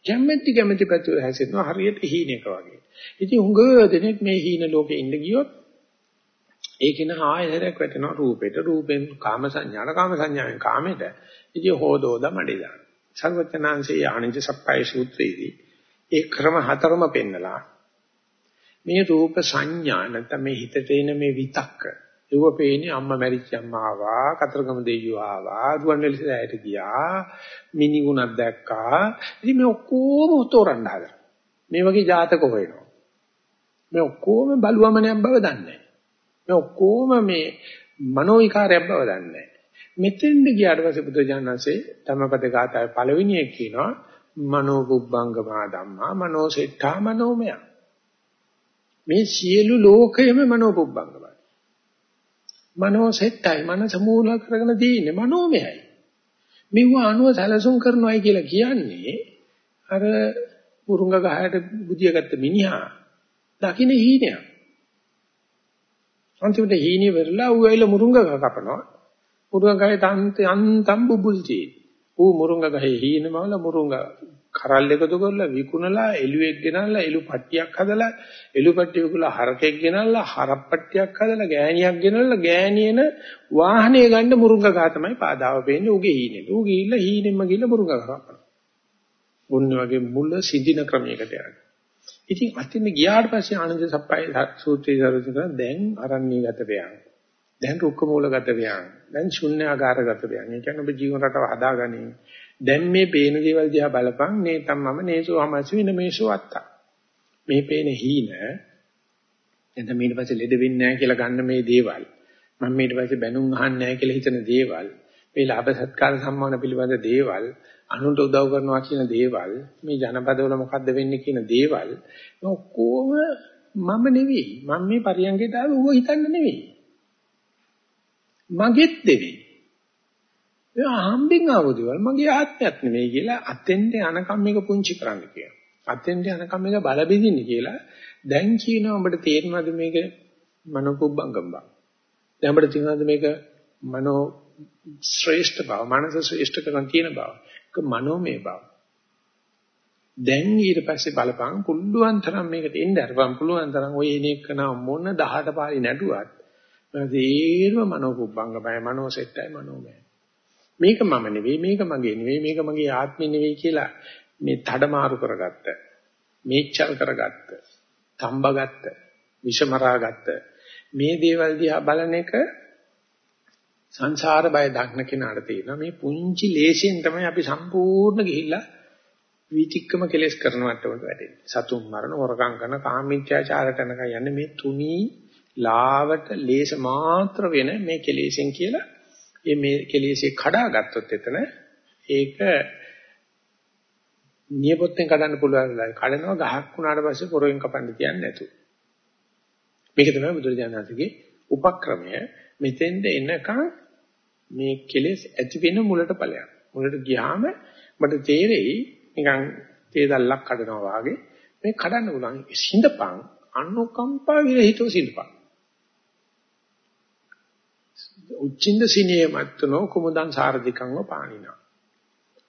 කැමැති කැමැති පැතුර හැසෙනවා හරියට හීනෙක වගේ. ඉතින් උඟ දෙනෙක් මේ හීන ලෝකේ ඉඳ ගියොත් ඒකින ආයතරයක් වැටෙනවා රූපෙට. රූපෙන් කාම සංඥාන කාම සංඥාවෙන් කාමෙට. ඉතින් හොදෝද මඩේ දාන. සර්වචනාංශයේ ආනන්ද සප්පයි සූත්‍රයේදී ඒ ක්‍රම හතරම පෙන්නලා මේ රූප සංඥා නැත්නම් මේ හිතට එන මේ විතක්ක. ඒව පේන්නේ අම්මා මැරිච්ච අම්මා ආවා කතරගම දෙයියෝ ආවා රුවන්වැලි සෑයට ගියා මිනිගුණක් දැක්කා. ඉතින් මේ ඔක්කොම උතෝරන්න හදලා මේ වගේ ජාතක හොයනවා. මේ ඔක්කොම බලුවමනයක් බව දන්නේ මේ ඔක්කොම මේ මනෝ විකාරයක් බව දන්නේ මෙතෙන්ද ගියාට පස්සේ බුදුජානන්සේ ධම්මපද ගාථාවේ පළවෙනි එක කියනවා මනෝ බුබ්බංගමා ධම්මා මනෝ සෙට්ඨා මනෝමය මේ සියලු ලෝකයම මනෝ බුබ්බංගමයි මනෝ සෙට්ටයි මනස මූල කරගෙන තියෙන්නේ මනෝමයයි මෙව අනුව සැලසුම් කරනවායි කියලා කියන්නේ අර මුරුංග ගහයට බුදියාගත්ත මිනිහා දකින්න හීනයක්. අන්තිමට හීනිය වෙරලා ඌ ඇවිල්ලා මුරුංග ගහ කපනවා. මුරුංග ගහේ තන්ත යන්තම් බුබුල් තියෙන. ඌ මුරුංග ගහේ හීනමවල මුරුංග කරල් එකතු කරලා විකුණලා එළුවෙක් ගෙනල්ලා එළු පට්ටියක් හදලා එළු පට්ටිය විකුණලා හරකෙක් ගෙනල්ලා හරක් පට්ටියක් හදලා ගෑණියක් ගෙනල්ලා ගෑණියන වාහනේ ගන්න මුරුංග ගහ තමයි පාදාව වෙන්නේ ඌගේ හීනේ. ඌ ගිහිල්ලා හීනෙම්ම ගිහිල්ලා මුරුංග ගහ කපනවා. ඔන්න වගේ මුල සිඳින ක්‍රමයකට යනවා. ඉතින් අතින් ගියාට පස්සේ ආනන්ද සප්පයි සූත්‍රයේ දරුවන දැන් අරණ්‍යගත වේයන්. දැන් රුක්ක මූලගත වේයන්. දැන් ශුන්‍යාගාරගත වේයන්. ඒ කියන්නේ ඔබ ජීවන රටාව හදාගනින්. දැන් මේ පේන දේවල් දිහා බලපන් නේතම් මම නේසෝ හමසි වෙන මේසෝ අත්තා. මේ පේන හීන එතන ඊට පස්සේ ලෙඩ වෙන්නේ නැහැ කියලා ගන්න මේ දේවල්. මම ඊට පස්සේ බැනුම් අහන්නේ නැහැ කියලා හිතන දේවල්. මේ ලාභ සත්කාර සම්මාන පිළිබඳ දේවල් අනුන්ට උදව් කරනවා කියන දේවල් මේ ජනපදවල මොකද්ද වෙන්නේ කියන දේවල් ඔක්කොම මම නෙවෙයි. මම මේ පරියංගයට ආවේ ඌව හිතන්න නෙවෙයි. මගෙත් නෙවෙයි. ඒ අහම්බෙන් ආව දේවල්. මගේ ආත්මයක් නෙවෙයි කියලා අතෙන්ට යනකම් මේක පුංචි කරන්න කියනවා අතෙන්ට යනකම් මේක බල බෙදින්න කියලා දැන් කියනවා උඹට තේරෙනවද මේක මනෝකුබ්බංගම් බං දැන් උඹට තේරෙනවද මේක මනෝ ශ්‍රේෂ්ඨ බව මනස ශ්‍රේෂ්ඨ කරන් තියෙන බව? ඒක මනෝමය බව. දැන් ඊට පස්සේ බලපං පුළුවන් තරම් මේකට එන්න අරපන් පුළුවන් තරම් ඔය එන එක නා මොන 18 පාරි නැටුවත් තේරම මනෝකුබ්බංගමයි මනෝසෙට්ටයි මනෝමය. මේක මම නෙවෙයි මේක මගේ නෙවෙයි මේක මගේ ආත්මෙ නෙවෙයි කියලා මේ තඩමාරු කරගත්ත මේච්චල් කරගත්ත තම්බගත්ත විෂමරාගත්ත මේ දේවල් දිහා බලන එක සංසාර බය දක්න කෙනාට තියෙනවා මේ පුංචි ලේසියෙන් තමයි අපි සම්පූර්ණ ගිහිල්ලා විචික්කම කෙලස් කරන මට්ටමට වැටෙන්නේ. සතුන් මරණ, හොරකම් කරන, කාමීත්‍යාචාරයට යනකම් යන්නේ මේ තුනී ලාවට ලේස මාත්‍ර වෙන මේ කෙලෙසෙන් කියලා මේ මේ කෙලෙසේ කඩාගත්තොත් එතන ඒක නියපොත්තෙන් කඩන්න පුළුවන් වෙලාවයි කඩනවා ගහක් වුණාට පස්සේ පොරෙන් කපන්න තියන්නේ නැතු. මේක තමයි බුදුරජාණන්සේගේ උපක්‍රමය. මෙතෙන්ද එනකන් මේ කෙලෙස් ඇති වෙන මුලට ඵලයක්. මුලට ගියාම මට තේරෙයි නිකන් තේ දැල්ලක් කඩනවා වාගේ මේ කඩන්න පුළුවන් සිඳපන් අනුකම්පා විරහිතව සිඳපන්. උච්චින්ද සිනේ මත්තනෝ කුමුදං සාරධිකංව පානිනා.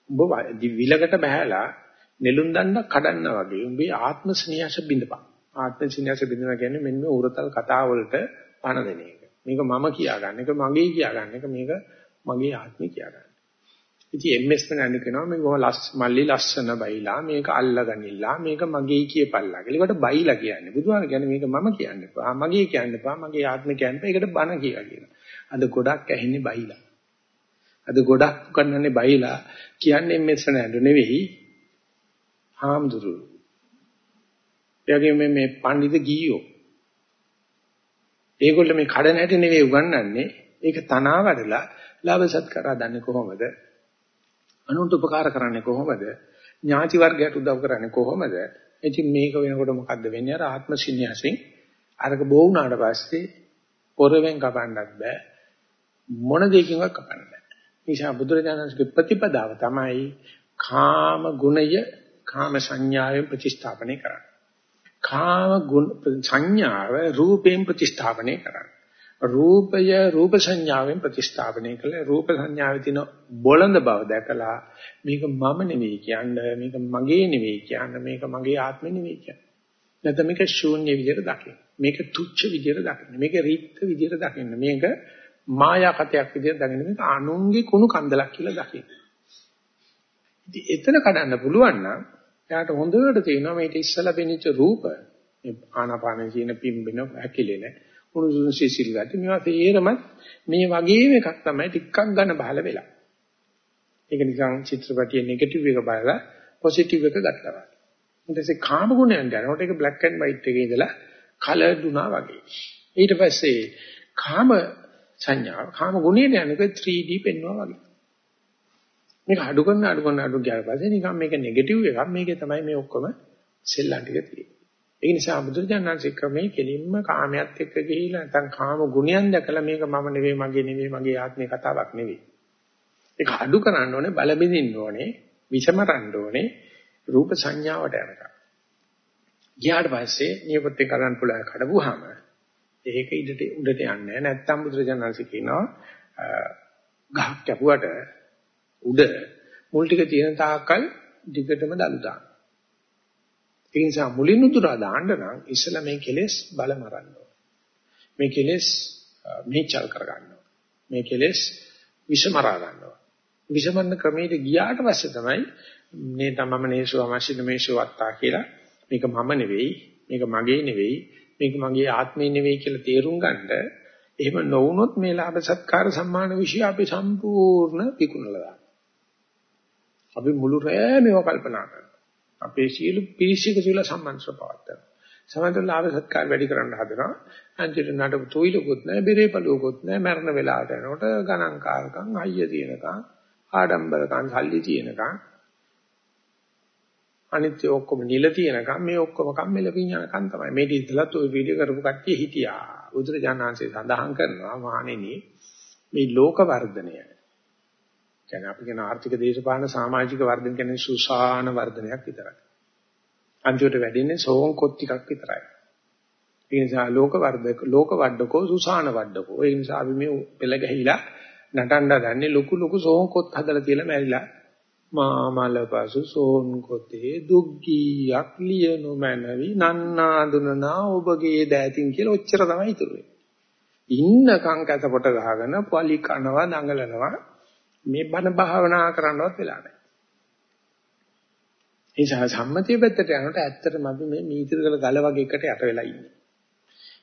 උඹ විලකට බහැලා නෙළුම් දණ්ඩ කඩන්න වගේ උඹේ ආත්ම ස්නේහස බින්දපන්. ආත්ම ස්නේහස බින්දනවා කියන්නේ මෙන්න මේ උරතල් කතා වලට පණ දෙන එක. මේක මම කියාගන්න එක මගේ කියාගන්න එක මේක මගේ ආත්මේ කියාගන්න. ඉතින් MS ගන්න කියනවා මේක ලස් මල්ලි ලස්සන බයිලා මේක අල්ලගනිලා මේක මගේ කියපල්ලා කියලා. ඒකට බයිලා කියන්නේ. බුදුහාම කියන්නේ මේක මම කියන්න එපා. මගේ කියන්න එපා. මගේ ආත්මේ කියන්න එපා. ඒකට බන කියලා කියනවා. අද ගොඩක් ඇහෙන්නේ බයිලා. අද ගොඩක් කරන්නේ බයිලා කියන්නේ MS නෑඩ නෙවෙයි. හාමුදුරුවෝ. එයාගේ මේ මේ පඬිද ගියෝ ඒගොල්ලෝ මේ කඩන හැටි නෙවෙයි උගන්වන්නේ. ඒක තනවා වැඩලා ලාභ සත්කාරා දන්නේ කොහොමද? අනුන්ට උපකාර කරන්නේ කොහොමද? ඥාති වර්ගයට උදව් කරන්නේ කොහොමද? ඉතින් මේක වෙනකොට මොකද්ද වෙන්නේ? අර ආත්ම සිඤ්ඤාසෙන් අරක බෝ වුණාට පස්සේ පොරවෙන් කපන්නත් බෑ. මොන දෙයකින්වත් කපන්න බෑ. නිසා බුදුරජාණන්ගේ ප්‍රතිපදාව තමයි කාම ගුණය කාම සංඥාවෙන් ප්‍රතිස්ථාපනය කරන්නේ. කාම ගුණ සංඥාව රූපයෙන් ප්‍රතිස්ථාපනය කරන්න. රූපය රූප සංඥාවෙන් ප්‍රතිස්ථාපනය කළ රූප සංඥාවේ තියෙන බොළඳ බව දැකලා මේක මම නෙවෙයි කියන්නේ මේක මගේ නෙවෙයි කියන්නේ මේක මගේ ආත්මෙ නෙවෙයි කියන්නේ. නැත්නම් මේක ශූන්‍ය විදිහට දකින්න. මේක තුච්ච විදිහට දකින්න. මේක රික්ත විදිහට දකින්න. මේක මායා කතයක් විදිහට දකින්න. මේක අනුන්ගේ කුණු කන්දලක් කියලා දකින්න. ඉතින් එතන කඩන්න පුළුවන් නම් එයාට හොඳට තේරෙනවා මේක ඉස්සලා පෙනිච්ච රූප මේ ආනාපාන කියන පිම්බෙන හැකිලෙන උණුසුම් සිසිල් ගති මේවා තේරම මේ වගේම එකක් තමයි ටිකක් ගන්න බහල වෙලා. ඒක නිකන් චිත්‍රපටියේ නෙගටිව් එක බලලා පොසිටිව් එක ගත්තා. ඊට පස්සේ කාම ගුණයන් යනකොට ඒක බ්ලැක් ඇන්ඩ් වයිට් එකේ ඉඳලා කලර් දුනා වගේ. ඊට පස්සේ කාම සංඥාව කාම ගුණයෙන් යනකොට 3D පෙන්වනවා වගේ. මේක අඩු කරන අඩු කරන අඩු ගියාට පස්සේ නිකන් මේක නෙගටිව් එකක් මේකේ තමයි මේ ඔක්කොම සෙල්ලම් ටික තියෙන්නේ. ඒ නිසා බුදුරජාණන්සේ ක්‍රමයේ කෙලින්ම කාමයට එක්ක ගිහිලා නැත්නම් කාම ගුණයන් දැකලා මේක මම නෙවෙයි මගේ නෙවෙයි මගේ ආත්මේ කතාවක් නෙවෙයි. ඒක අඩු කරන්න ඕනේ බල බෙදින්න ඕනේ විෂමරන්න ඕනේ රූප සංඥාවට යනකම්. ගියාට පස්සේ නියපොත්තේ කරන්න පුළුවන් කඩපුවාම ඒක ඉඩට උඩට යන්නේ නැහැ. නැත්නම් බුදුරජාණන්සේ කියනවා ගහක් කැපුවට උඩ මුල් ටික තියෙන තාක්කල් දිගටම දලු දාන්න. ඒ නිසා මුලින් උතුරා දාන්න නම් ඉස්සලා මේ කෙලෙස් බල මරන්න මේ කෙලෙස් මේචල් කර ගන්නවා. මේ කෙලෙස් විෂමරා ගන්නවා. විෂමන්න ක්‍රමයට ගියාට පස්සේ තමයි මේ තමම නේසු අවශ්‍යද මේසු වත්තා කියලා මේක මම නෙවෙයි, මේක මගේ නෙවෙයි, මේක මගේ ආත්මේ නෙවෙයි කියලා තේරුම් ගන්නද එහෙම නොවුනොත් මේ ලාභ සත්කාර සම්මාන વિશે අපි සම්පූර්ණ විකුණලා අපි මුළු රැම මේව කල්පනා කරනවා. අපේ සියලු පිරිසික සියල සම්මන්ත්‍රණ පවත්වනවා. සමහරවිට ලාභ සත්කාර වැඩි කරන්න හදනවා. අන්තිමට නඩපු තොইলකුත් නැහැ, බෙරේ පළුවකුත් නැහැ, මරණ වෙලාවට යනකොට ගණන්කාරකම් අයිය තියෙනකම්, ආඩම්බරකම් සල්ලි තියෙනකම් අනිත් ඔක්කොම නිල තියෙනකම් මේ ඔක්කොම කම්මැලි විඥානකම් තමයි. මේ දිත්තලත් ওই වීඩියෝ කරපු කට්ටිය හිටියා. උතුරු ජානංශය සඳහන් කරනවා මහණෙනි මේ ලෝක වර්ධනය කියන්නේ අපි කියන ආර්ථික දේශපාලන සමාජික වර්ධන කියන්නේ සුසාන වර්ධනයක් විතරයි. අන්තිමට වැඩින්නේ සෝන් කොත් ටිකක් විතරයි. ඒ නිසා ලෝක වර්ධක ලෝක වඩඩකෝ සුසාන වඩඩකෝ. ඒ නිසා අපි මේ පෙළ ගැහිලා නටන්න දන්නේ ලොකු ලොකු සෝන් කොත් හදලා තියලා මැරිලා මාමල පසු සෝන් කොතේ දුග්ගීයක් ලියනු මැනවි නන්නාඳුනනා ඔබගේ දෑතින් කියලා ඔච්චර තමයි ඉතුරු වෙන්නේ. ඉන්නකම් කැතපොට ගහගෙන පලි කනවා දඟලනවා මේ බණ භාවනා කරන්නවත් වෙලා නැහැ. ඒ නිසා සම්මතිය පැත්තට යනකොට ඇත්තටම අපි මේ මීතිරකල ගල වගේ එකට යට වෙලා ඉන්නේ.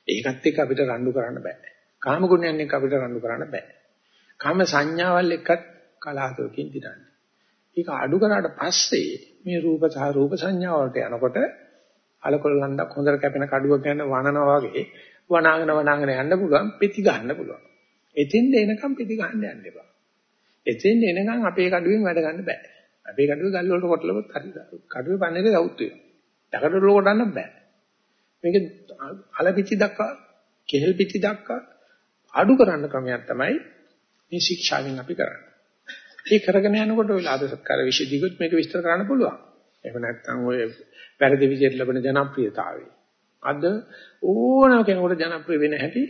ඒකත් එක්ක අපිට රණ්ඩු කරන්න බෑ. කාම ගුණයන් එක්ක අපිට රණ්ඩු කරන්න බෑ. කාම සංඥාවල් එක්කත් කලාතුරකින් දිනන්නේ. ඒක අඩු කරාට පස්සේ මේ රූප සහ රූප සංඥා වලට යනකොට අලකොල ලන්දක් හොඳට කැපෙන කඩුවක් ගන්න වනනවා වගේ වනාගෙන වනාගෙන යන්න පුළුවන් පිටි ගන්න පුළුවන්. එතෙන්ද එනකම් පිටි ගන්න යන්න එපා. එතෙන්ද එනකම් අපේ කඩුවෙන් වැඩ ගන්න බෑ. අපේ කඩුවේ ගල් වලට කොටලවත් හරි. කඩුවේ පන්නේේ සවුත් වෙනවා. යකඩ වල කොටන්න බෑ. මේක අල පිටි දක්වා කෙහෙල් පිටි දක්වා අඩු කරන්න ක්‍රමයක් තමයි මේ ශික්ෂාවෙන් අපි කරන්නේ. ඒ කරගෙන යනකොට ඔය ලාභ සත්කාර විශේෂිකුත් මේක විස්තර කරන්න පුළුවන්. එහෙම නැත්නම් ඔය වැරදි විදිහට ලැබෙන ජනප්‍රියතාවය. අද ඕනම කෙනෙකුට ජනප්‍රිය වෙන හැටි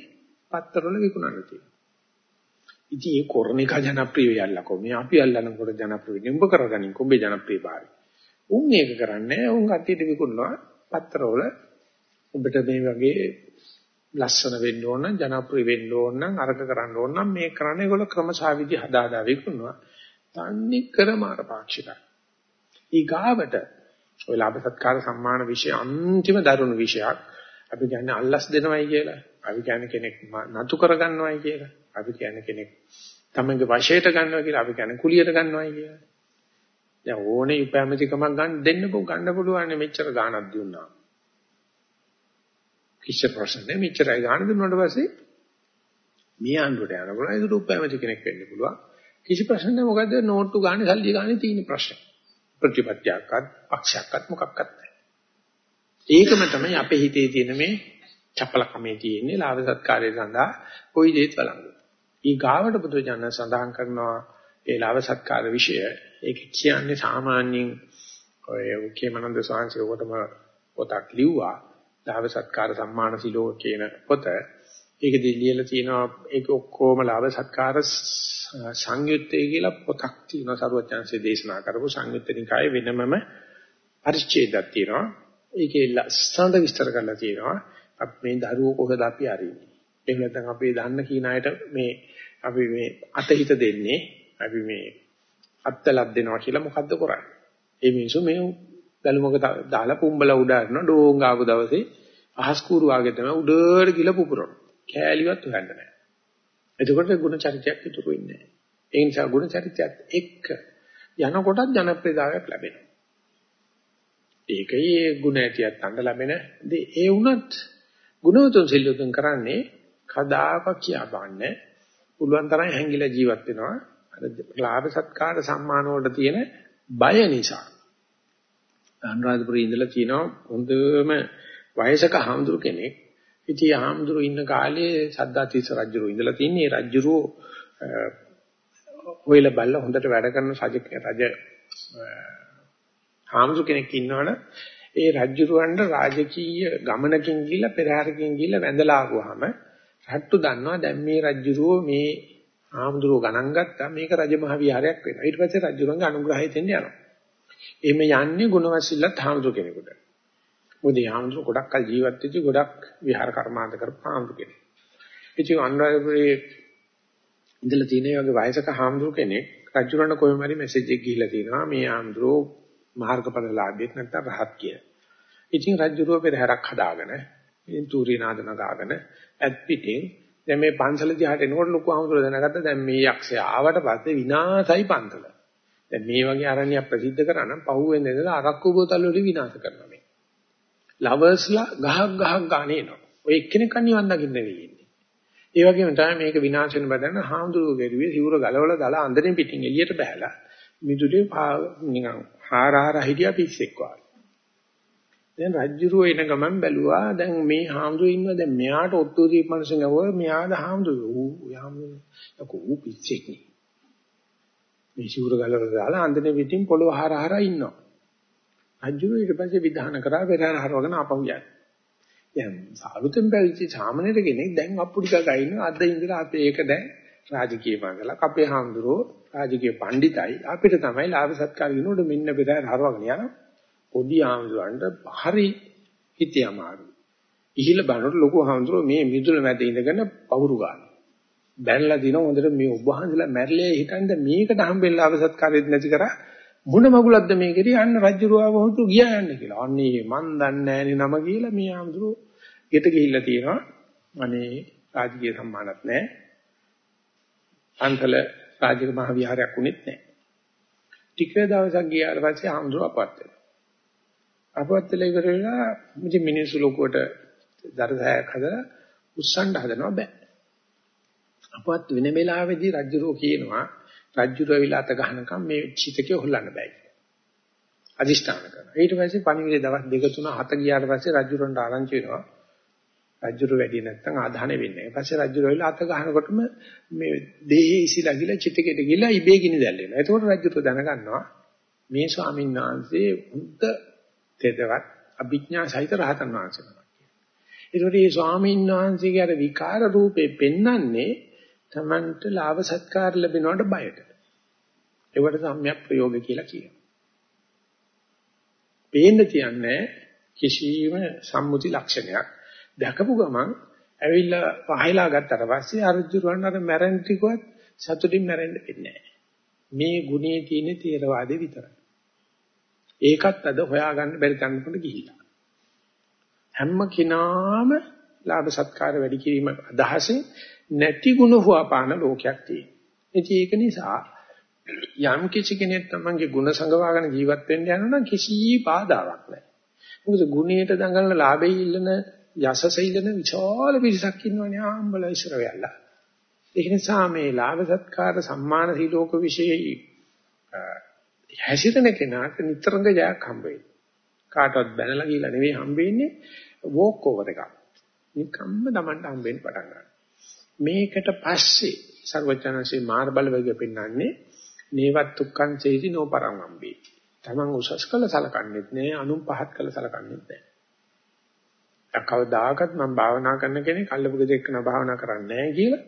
පත්තරවල විකුණන්න තියෙනවා. ඉතින් ඒ කොරණික ජනප්‍රිය යල්ලකෝ මේ අපි අල්ලනකොට ජනප්‍රිය වෙන්නේ උඹ කරගනින් කොඹේ ජනප්‍රියභාවය. උන් ඒක කරන්නේ උන් කට්ටියට විකුණනවා පත්තරවල උඹට මේ වගේ ලස්සන වෙන්න ඕන ජනප්‍රිය වෙන්න ඕන නම් අරක කරන්න ඕන නම් මේ කරන්නේ ඒගොල්ල ක්‍රමසාවිදි හදා හදා විකුණනවා. තන්නේ කරමාර පාක්ෂිකයි. ඊගාවට ඔය ලාභ සත්කාර සම්මාන විෂය අන්තිම දරුණු විෂයක්. අපි කියන්නේ අල්ලස් දෙනවයි කියලා. අපි කියන්නේ කෙනෙක් නතු කරගන්නවයි කියලා. අපි කියන්නේ කෙනෙක් තමන්ගේ වශයට ගන්නවා කියලා. අපි කියන්නේ කුලියට ගන්නවයි කියලා. දැන් ඕනේ උපැමතිකමක් ගන්න දෙන්න පො ගන්න පුළුවන් මෙච්චර ගාණක් දුන්නා. කිසි ප්‍රශ්න නැහැ මෙච්චරයි ගාණ දුන්නාට පස්සේ මේ ආණ්ඩුවට යනකොට ඒක උපැමති කෙනෙක් වෙන්න පුළුවන්. කිසි ප්‍රශ්න නැහැ මොකද නෝට්ටු ගන්න සල්ලි ගන්න තියෙන ප්‍රශ්න. ප්‍රතිපත්තියක්වත් පක්ෂයක්වත් මොකක්වත් නැහැ. ඒකම තමයි අපේ හිතේ තියෙන මේ චපලකමේ තියෙන්නේ ලාභ සත්කාරය සඳහා කොයි දෙයක් බලංගු. ඊ ගාවට බුදුජානක සඳහන් කරනවා ඒ ලාභ සත්කාර વિષය ඒක කියන්නේ සාමාන්‍යයෙන් ඔය උකේමනන්ද සාංශය උකටම පොතක් ලිව්වා ලාභ සත්කාර සම්මාන සිලෝක කියන පොත. ඒකදී ලියලා තියෙනවා ඒක ඔක්කොම ලාභ සත්කාර සංයුත්තේ කියලා පොතක් තියෙනවා සරුවචාන්සේ දේශනා කරපු සංයුත්තනිකායේ වෙනමම පරිච්ඡේදයක් තියෙනවා. ඒකේ ලස්සනට විස්තර කරලා තියෙනවා. අපි මේ දරුවෝ කොහෙද අපි අරින්නේ. එහෙම නැත්නම් අපි දන්න කීන අයට මේ අපි මේ අතහිත දෙන්නේ අපි මේ අත්තලක් දෙනවා කියලා මොකද්ද කරන්නේ? ඒ මිනිස්සු මේ බැලුමක දාලා පුම්බල උඩ අරන ඩෝංග ආපු දවසේ අහස් කූරු වාගේ තමයි උඩට ගිල පුපුරන. කෑලිවත් හොයන්න නැහැ. එතකොට ගුණ චරිතයක් ඉතුරු වෙන්නේ නැහැ. ඒ නිසා ගුණ චරිතයත් එක්ක යනකොටත් ජනප්‍රියතාවයක් ලැබෙනවා. ඒකයි ඒ ගුණ ඇතියත් අඬ ලැබෙන දේ. ඒ වුණත් ගුණවතුන් සිල්ලුතුන් කරන්නේ කදාක කියා බන්නේ. පුළුවන් තරම් හැංගිලා ජීවත් වෙනවා. අර ලාභ සත්කාර සම්මාන වලට තියෙන බය නිසා. අනුරාධපුරේ ඉඳලා තියෙනවා හොඳම වයසක හාමුදුරු කෙනෙක් ඉතින් ආම්දුරු ඉන්න කාලේ සද්දාතිස්ස රජුරු ඉඳලා තින්නේ රජුරු ඔයලා බල්ල හොඳට වැඩ කරන රජ රජ ආම්දුරු කෙනෙක් ඉන්නවනේ ඒ රජුරවන්ට රාජකීය ගමනකින් ගිහිල්ලා පෙරහැරකින් ගිහිල්ලා වැඳලා ආවම රට්ටු දන්නවා. දැන් මේ රජුරෝ මේ ආම්දුරු ගණන් ගත්තා. මේක රජමහ විහාරයක් වෙනවා. ඊට පස්සේ රජුරන්ගේ අනුග්‍රහය දෙන්න යනවා. එimhe යන්නේ ගුණවසිල්ලත් ආම්දුරු කෙනෙකුට. මොකද යාමතුරු ගොඩක් කල් ජීවත් වෙච්ච ගොඩක් විහාර කර්මාන්ත කරපු හාමුදුර කෙනෙක්. ඉතින් අනුරාධපුරේ ඉඳලා තියෙන වගේ වයසක හාමුදුර කෙනෙක් රජුරණ කොහොම හරි මැසේජ් එක ගිහිලා තිනවා මේ හාමුදුරෝ මාර්ගඵලලාභියෙක් නැත්නම් රහත් කියන. ඉතින් රජුරුව පෙරහැරක් හදාගෙන ඉතින් තූරී නාද නගාගෙන ඇත් පිටින් දැන් මේ පන්සල දිහාට එනකොට ලොකු අමුතුල දැනගත්තා දැන් මේ යක්ෂයා ආවට පස්සේ විනාශයි පන්සල. දැන් මේ වගේ ආරණ්‍ය ප්‍රසිද්ධ කරා නම් පහුවෙන් ඉඳලා අරක්කු බෝතල් වලින් විනාශ කරනවා මේ. ලවර්ස්ලා ගහක් ගහක් ගානේ එනවා. ඔය එක්කෙනෙක් නිවන් දකින්න වෙන්නේ. ඒ වගේම තමයි මේක විනාශ වෙන බදන්න හාමුදුරුවෝ ගෙරුවේ සිවුර ගලවලා දාලා අන්දරින් පිටින් එළියට බහැලා මිදුලේ නිකන් හාරහාර හිටියා පිස්සෙක් වගේ. දැන් රජ්ජුරුව එන ගමන් බැලුවා. දැන් මේ හාමුදුරුවෝ ඉන්නවා. දැන් මෙයාට ඔත්තු දීප මිනිස්සුන් ගවෝ මෙයාද හාමුදුරුවෝ? ඌ යාමුදුරුවෝ ඌ පිස්සෙක් නේ. මේ සිවුර ගලවලා දාලා අන්දරින් පිටින් පොළොව හාරහාර ඉන්නවා. රජුරෝ ඊට පස්සේ විධාන කරා පෙරහැර හරවගෙන ආපහු යන්නේ. දැන් සාලුතෙන් බැවිච්ච සාමනීර කෙනෙක් දැන් අප්පුඩික ගයින්න අද ඉඳලා අපි ඒක දැන් රාජකීය මංගල. අපේ හාමුදුරුවෝ රාජකීය පඬිතයි. අපිට තමයි ලාභ සත්කාර දිනුවට මෙන්න පෙරහැර හරවගෙන යන පොඩි හාමුදුරන්ට හරි හිතේ අමාරු. ඉහිල බනට ලොකු හාමුදුරුවෝ මේ මිදුල මැද ඉඳගෙන පවුරු ගන්න. බැනලා දින හොඳට මේ ඔබ වහන්සේලා මැරලේ හිටන්ද මේකට හම්බෙන්න ලාභ සත්කාරෙත් නැති කරා මොන මගුලක්ද මේ කෙරේ අන්න රජ්ජුරුවව හොතු ගියා යන්න කියලා. අන්නේ මන් දන්නේ නැහැ නම කියලා මේ ආමතුරු ගෙට ගිහිල්ලා තියෙනවා. අනේ රාජකීය සම්මානත් නැහැ. අන්තල රාජික මහ විහාරයක් උනේත් නැහැ. ටික දවසක් ගියාට පස්සේ ආමතුරු අපවත් වෙනවා. අපවත් වෙලා ඉවර වෙලා මුචි මිනිස්සු ලොකුවට දරසයක් හදලා උස්සන්න හදනවා බෑ. අපවත් වෙන වෙලාවේදී රජුරෝ කියනවා රජ්ජුර වෙලා අත ගහනකම් මේ චිතකේ හොල්ලන්න බෑ කියලා. අදිෂ්ඨාන කරනවා. ඊට පස්සේ පණිවිඩ දවස් දෙක තුන හත ගියාට පස්සේ රජ්ජුරන්ට ආරංචි වෙනවා. රජ්ජුර වැඩි නැත්නම් ආධානය වෙන්නේ නැහැ. ඊපස්සේ රජ්ජුර වෙලා අත ගහනකොටම මේ දෙහි ඉසිලා ගිලා චිතකේට ගිලා ඉබේ ගිනි දැල්ලෙනවා. එතකොට රජ්ජුර දැනගන්නවා මේ ස්වාමීන් වහන්සේ උන්ට තෙදවත් අභිඥා සහිත රහතන් වහන්සේ නමක් කියලා. ඒකට මේ ස්වාමීන් වහන්සේගේ අර විකාර රූපේ පෙන්වන්නේ Tamanට ලාභ සත්කාර ලැබෙනවට බයට. ඒවට සම්‍යක් ප්‍රයෝග කියලා කියනවා. පේන්න තියන්නේ කිසියම් සම්මුති ලක්ෂණයක් දැකපු ගමන් ඇවිල්ලා පහයලා ගත්තට පස්සේ අර්ජුනන් අර මැරෙන්න ටිකවත් සතුටින් මැරෙන්න වෙන්නේ නැහැ. මේ ගුණේ තියෙන තේරවාදේ විතරයි. ඒකත් අද හොයාගන්න බැරි තැනකට ගිහිලා. හැම කෙනාම ලාභ සත්කාර වැඩි කිරීම අදහසින් නැති ගුණ හොපාන ලෝකයක් තියෙනවා. ඒක නිසා යම් කිසි කෙනෙක් තමන්ගේ ගුණ සංගවාගෙන ජීවත් වෙන්න යනවා නම් කිසි බාධාවක් නැහැ. මොකද ගුණයට දඟලන ලාභෙයි ඉල්ලන යසස ඉල්ලන විශාල පිරිසක් ඉන්නවනේ ආම්බල ඉස්සර වෙලා. ඒක නිසා මේ ලාභ සත්කාර සම්මාන සීලෝක විශේෂයි හැසිරෙන කෙනාට නිතරම ජයක් හම්බ වෙනවා. කාටවත් බැනලා ගිහිල්ලා නෙවෙයි හම්බ වෙන්නේ වෝක් ඕවර් එකක්. නිකම්ම Tamanට හම්බ වෙන්න පටන් ගන්නවා. මේකට පස්සේ සර්වචනසේ මාර බලවේගය පෙන්වන්නේ නේවත් දුක්ඛං චේති නෝපරම්ම්බේ. තමන් උසස් කළ සලකන්නේත් නෑ අනුන් පහත් කළ සලකන්නේත් නෑ. කවදාකවත් මම භාවනා කරන කෙනෙක් අල්ලපු දෙයක්න භාවනා කරන්නේ නෑ කියලා.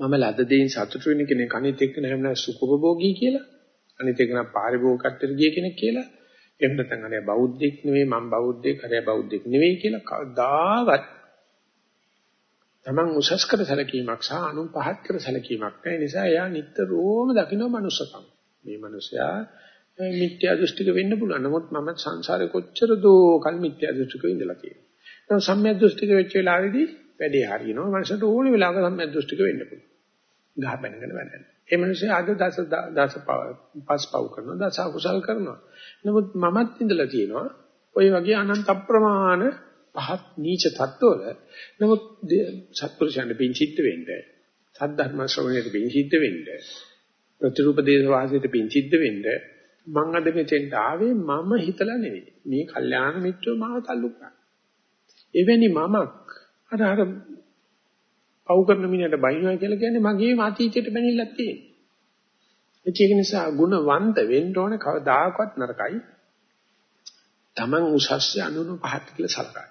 මම ලද දෙයින් සතුටු වෙන කෙනෙක් අනිත් එක්ක නෑ නෑ සුඛෝපභෝගී කියලා. අනිත් එක්ක නම් පාරිභෝගිකත්වයට ගිය කෙනෙක් කියලා. එහෙම නැත්නම් අනේ බෞද්ධෙක් නෙවෙයි මම බෞද්ධෙක් හරිය බෞද්ධෙක් නෙවෙයි කියලා කවදාවත් තමන් උසස් කර සැලකීමක් සහ අනුන් පහත් කර සැලකීමක් නැහැ. ඒ නිසා එයා නිතරම දකින්න මනුස්සකම්. මේ මනුස්සයා මිත්‍යා දෘෂ්ටික වෙන්න පුළුවන්. නමුත් මම සංසාරේ කොච්චර දෝ කල් මිත්‍යා දෘෂ්ටික ඉඳලා තියෙනවා. දැන් සම්‍යක් දෘෂ්ටික වෙච්ච වෙලාවේදී වැඩේ හරියනවා. මනසට ඕනේ වෙලාවක සම්‍යක් දෘෂ්ටික වෙන්න පුළුවන්. ගහ බැනගෙන වැඩන්නේ. ඒ මිනිස්සේ අද දස දස පස් පව් කරනවා. දස අකුසල් කරනවා. නමුත් මමත් ඉඳලා තියෙනවා. ওই වගේ අනන්ත අප්‍රමාණ පහත් නීච තත්ත්වවල නමුත් සත්පුරුෂයන්ට පින් සිද්ධ වෙන්නේ සද්ධර්ම ශ්‍රවණයට පින් සිද්ධ වෙන්නේ ප්‍රතිරූප දේශ වාසයට පින් සිද්ධ වෙන්නේ මං අද මෙතෙන්ට ආවේ මම හිතලා නෙවෙයි මේ කල්යාණ මිත්‍රව මාව තල්ලු කරා එවැනි මමක් අර අර පව් කරන මිනිහට බයිනවා කියලා කියන්නේ මගේ අතීතයට බැනිලා තියෙනවා. ඒක නිසා ගුණවන්ත වෙන්න ඕන කවදාකවත් නරකයි. Taman උසස්ය අනුන පහත් කියලා සලකන්න.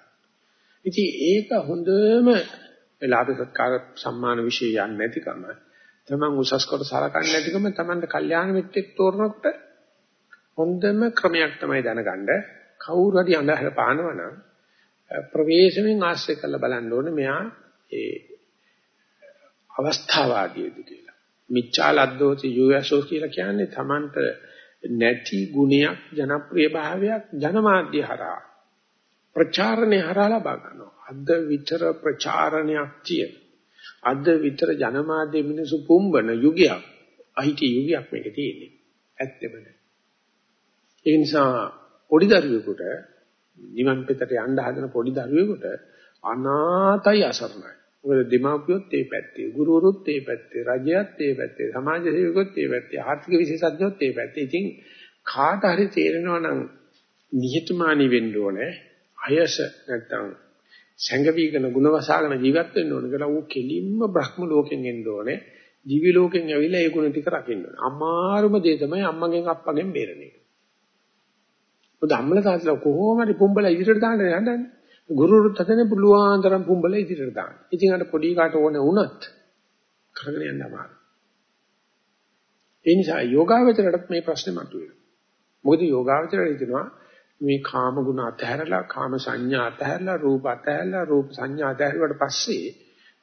ඉතින් ඒක හොඳම ලාභ සත්කාර සම්මාන વિશે යන්නේ නැතිකම. තමන් උසස් කොට සලකන්නේ නැතිකම තමන්ට කල්යාණ මිත්‍රෙක් තෝරනකොට හොඳම ක්‍රමයක් තමයි දැනගන්න. කවුරු හරි අඳහර පානවනම් ප්‍රවේශමෙන් ආශ්‍රය කරලා බලන්න ඕනේ මෙයා ඒ අවස්ථාවාදීද කියලා. මිච්ඡා ලද්දෝති යෝයසෝ කියලා කියන්නේ තමන්ට නැති ගුණයක් ජනප්‍රිය භාවයක් ජනමාධ්‍ය හරහා ප්‍රචාරණය හරහා ලබා ගන්නවා. අද විතර ප්‍රචාරණයක් තියෙන. අද විතර ජනමාධ්‍ය මිනිසු පුම්බන යුගයක්. අහිටි යුගයක් මේක තියෙන්නේ. ඇත්තෙම නෑ. ඒ නිසා පොඩි දරුවෙකුට නිවන් පෙතට යන්න හදන පොඩි දරුවෙකුට අනාතයි අසරණයි. මොකද දෙමාපියොත් ඒ පැත්තේ, ගුරුවරුත් ඒ පැත්තේ, රජයත් ඒ පැත්තේ, සමාජ සේවකයොත් ඒ පැත්තේ, ආර්ථික විශේෂඥයොත් ඒ පැත්තේ. ඉතින් කාට හරි තේරෙනවා නම් නිහතමානී වෙන්න ඕනේ. අයස නැත්තම් සංගවිකන ගුණ වසාගෙන ජීවත් වෙන්න ඕනේ කියලා ඌ කෙලින්ම බ්‍රහ්ම ලෝකෙන් එන්න ඕනේ. දිවි ලෝකෙන් ඇවිල්ලා ඒ ගුණ ටික රකින්න ඕනේ. අමාරුම දේ තමයි අම්මගෙන් අප්පගෙන් බේරෙන එක. මොකද අම්මලා තාත්තලා කොහොම හරි පුඹලා ඉදිරියට දාන්න යන්නේ. ගුරුරුත් හදන්නේ පුළුවන් තරම් පුඹලා ඉදිරියට දාන්න. ඉතින් අර පොඩි කාට ඕනේ වුණත් කරගෙන යන්න අමාරුයි. ඒ නිසා යෝගාවචරයටත් මේ ප්‍රශ්නේ මතුවේ. මොකද යෝගාවචරය හිතනවා මේ කාම ගුණ අතහැරලා කාම සංඥා අතහැරලා රූප අතහැරලා රූප සංඥා අතහැරුවට පස්සේ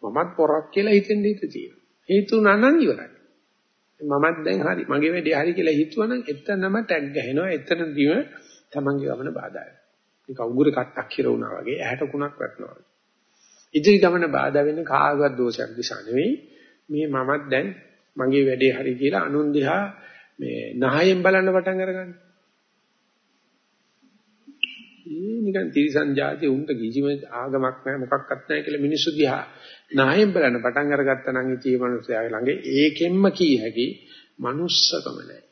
මමත් පොරක් කියලා හිතෙන්න හිත තියෙනවා. හේතු නනන් ඉවරයි. මමත් දැන් හරි මගේ වැඩේ හරි කියලා හිතුවනම් එතනම ටැග් ගහනවා එතනදීම තමන්ගේ ගමන බාධා වෙනවා. නික උගුර කට්ටක් හිරුණා වගේ ඇහැට කුණක් වැටෙනවා. ඉදිරි ගමන බාධා වෙන්නේ කාගවත් දෝෂයක් නිසා නෙවෙයි මේ මමත් දැන් මගේ වැඩේ හරි කියලා අනුන් දිහා මේ නහයෙන් බලන්න පටන් අරගන්නේ. ඒ නිකන් තිරිසන් જાති උන්ට කිසිම ආගමක් නැහැ මොකක්වත් නැහැ කියලා මිනිස්සු දිහා නායෙන් බලන්න පටන් අරගත්තා නම් ඉතියේ මිනිස්සයා ළඟ ඒකෙන්ම කී හැකි manussකම නැහැ.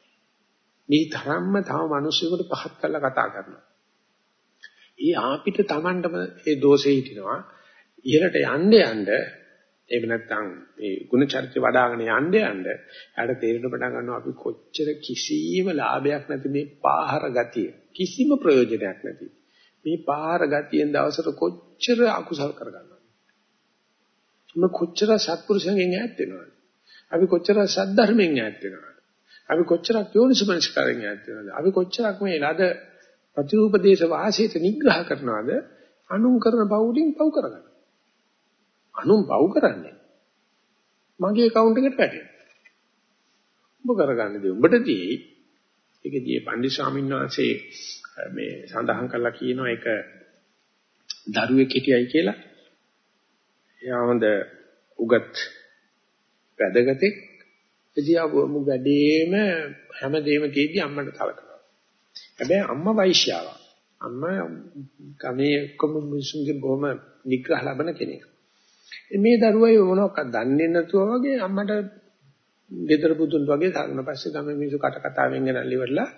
මේ තරම්ම තව මිනිස්සුන්ට පහත් කරලා කතා කරනවා. ඊ ආපිට Tamandම ඒ දෝෂේ හිටිනවා. ඉහළට යන්න යන්න එහෙම නැත්නම් මේ ගුණ චරිත වඩ아가න යන්න යන්න එයාට තේරෙන්න පටන් ගන්නවා අපි කොච්චර කිසිම ලාභයක් නැති මේ පාහර ගතිය කිසිම ප්‍රයෝජනයක් නැති මේ පාර ගතියෙන් දවසට කොච්චර අකුසල් කරගන්නවද? මොන කොච්චර සත්පුරුෂයන්ගෙන් ඈත් වෙනවද? අපි කොච්චර සද්ධර්මයෙන් ඈත් වෙනවද? අපි කොච්චරක් යෝනිසමනස්කාරයෙන් ඈත් වෙනවද? අපි කොච්චරක් මේ ලද ප්‍රතිરૂපදේශ වාසයට නිග්‍රහ කරනවද? අනුන් කරන පවුලින් පව් කරගන්න. අනුන් පව් කරන්නේ. මගේ account එකට වැටෙනවා. ඔබ කරගන්න දේ උඹටදී ඒකදී පණ්ඩිත ස්වාමීන් වහන්සේ මේ සඳහන් කරලා කියනවා ඒක දරුවෙක් හිටියයි කියලා. එයා හොඳ උගත් වැදගතෙක්. එදියා මු වැඩේම හැමදේම තියෙද්දි අම්මට තලකනවා. හැබැයි අම්මා වෛශ්‍යාවක්. අම්මා ගමේ ඔක්කොම මිනිසුන්ගේ බොහොම නිග්‍රහ ලබන කෙනෙක්. මේ දරුවයි මොනවක්වත් දන්නේ නැතුව වගේ අම්මට ගෙදර පුතුන් වගේ සාරන පස්සේ ගමේ මිනිස්සු කට කතාවෙන් ගෙනල්ලි ඉවරලා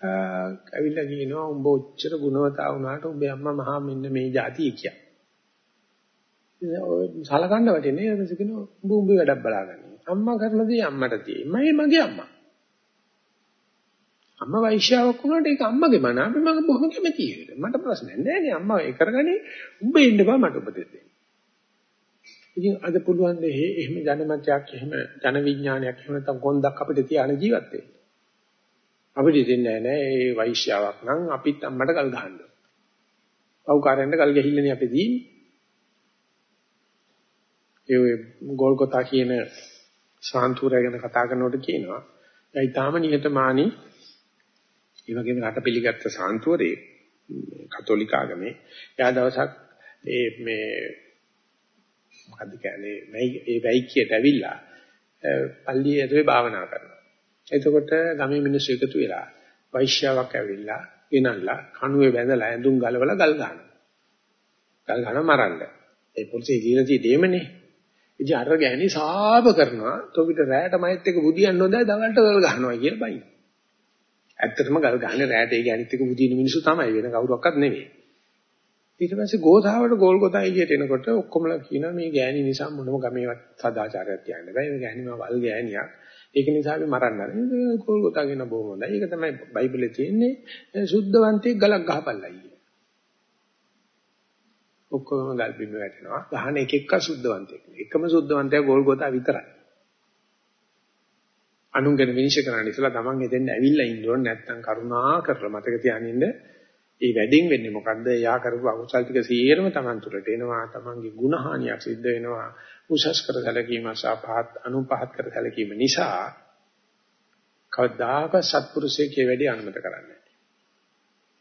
ඇවිල්ලා කියනවා උඹ ඔච්චර ගුණවතා වුණාට උඹේ අම්මා මහා මෙන්න මේ જાතිය කිය. ඔය සලකන්න වටිනේ ඊට පස්සේ කියනවා උඹ උඹේ වැඩක් බලාගන්න. අම්මා කරන දේ අම්මට තියෙයි. මම මගේ අම්මා. අම්මා වෛශ්‍යාවක් වුණාට ඒක අම්මගේ මන අපි මම බොහොම කැමතියි ඒකට. මට ප්‍රශ්නයක් නැහැ නේ අම්මා ඒ කරගන්නේ උඹ ඉන්න බා මට උපදෙස් දෙන්න. ඉතින් අද පුළුවන් නේ එහෙම ජනමතයක් එහෙම ජන විඥානයක් එහෙම නැත්නම් කොන්දක් අපිට තියාන ජීවත් වෙන්න. අපිට දෙන්නේ නැහැ ඒ වෛශ්‍යාවක් නම් අපිත් අම්මට කල් ගහන්න. පව්කාරයන්ට කල් ගහිල්ලනේ අපි දීන්නේ. ඒ ගෝල්ගොතා කියන සාන්තුරය ගැන කතා කරනකොට කියනවා එයි තාම නිහතමානී ඒ වගේම රට පිළිගත්ත සාන්තුරේ කතෝලික ආගමේ එයා දවසක් ඒ මේ මොකද්ද කියන්නේ මේ ඒ වෛක්‍යයට ඇවිල්ලා පල්ලියේ ඇතුලේ භාවනා කරනවා එතකොට ගමේ මිනිස්සු එකතු වෙලා වෛශ්‍යාවක් ඇවිල්ලා ගෙනල්ලා කණුවේ බැඳලා ඇඳුම් ගලවලා ගල් ගන්නවා. ගල් ගන්න මරන්න. ඒ පොලිසිය කියලා තියෙන්නේ ඉතින් අර ගෑණි සාප කරනවා. තොපිට රැයට මයිත් එක බුදියන්න හොඳයි දවල්ට ගල් ගන්නවා කියලා බයි. ඇත්තටම ගල් ගහන්නේ රැයට ඒ ගෑණිත් එක බුදින මිනිස්සු තමයි වෙන කවුරක්වත් නෙවෙයි. ඊට පස්සේ ගෝසාවට ගෝල් ගොතා එළියට එනකොට ඔක්කොමලා කියනවා මේ ගෑණි නිසා මොනම ගමේවත් සදාචාරයක් තියන්න බෑ. මේ ගෑණි මා වල් ගෑණියක්. ඒක නිසා අපි මරන්න ආරයි. කොල්ගොතා කියන බොහොම හොඳයි. ඒක තමයි බයිබලේ තියෙන්නේ සුද්ධවන්තයෙක් ගලක් ගහපල්ලා ඊයේ. ඔක්කොම ගල් බිම වැටෙනවා. ගහන එක එක්ක සුද්ධවන්තයෙක්. එකම සුද්ධවන්තයා ගෝල්ගොතා විතරයි. අනුන්ගෙන විනිශ්චය කරන්න ඉස්සලා තමන් එතෙන් ඇවිල්ලා ඉන්න ඕනේ නැත්නම් කරුණා කරලා මතක තියාගන්න ඒ වැඩින් වෙන්නේ මොකද්ද? යා කරපු අකුසල් ටික සියරම තමන් තුළට එනවා. තමන්ගේ ಗುಣහානියක් සිද්ධ වෙනවා. උසස් කර සැලකීම සහ පහත් අනුපහත් කර සැලකීම නිසා කවදාකවත් සත්පුරුෂයෙක්ගේ වැඩි අනුමත කරන්නේ නැහැ.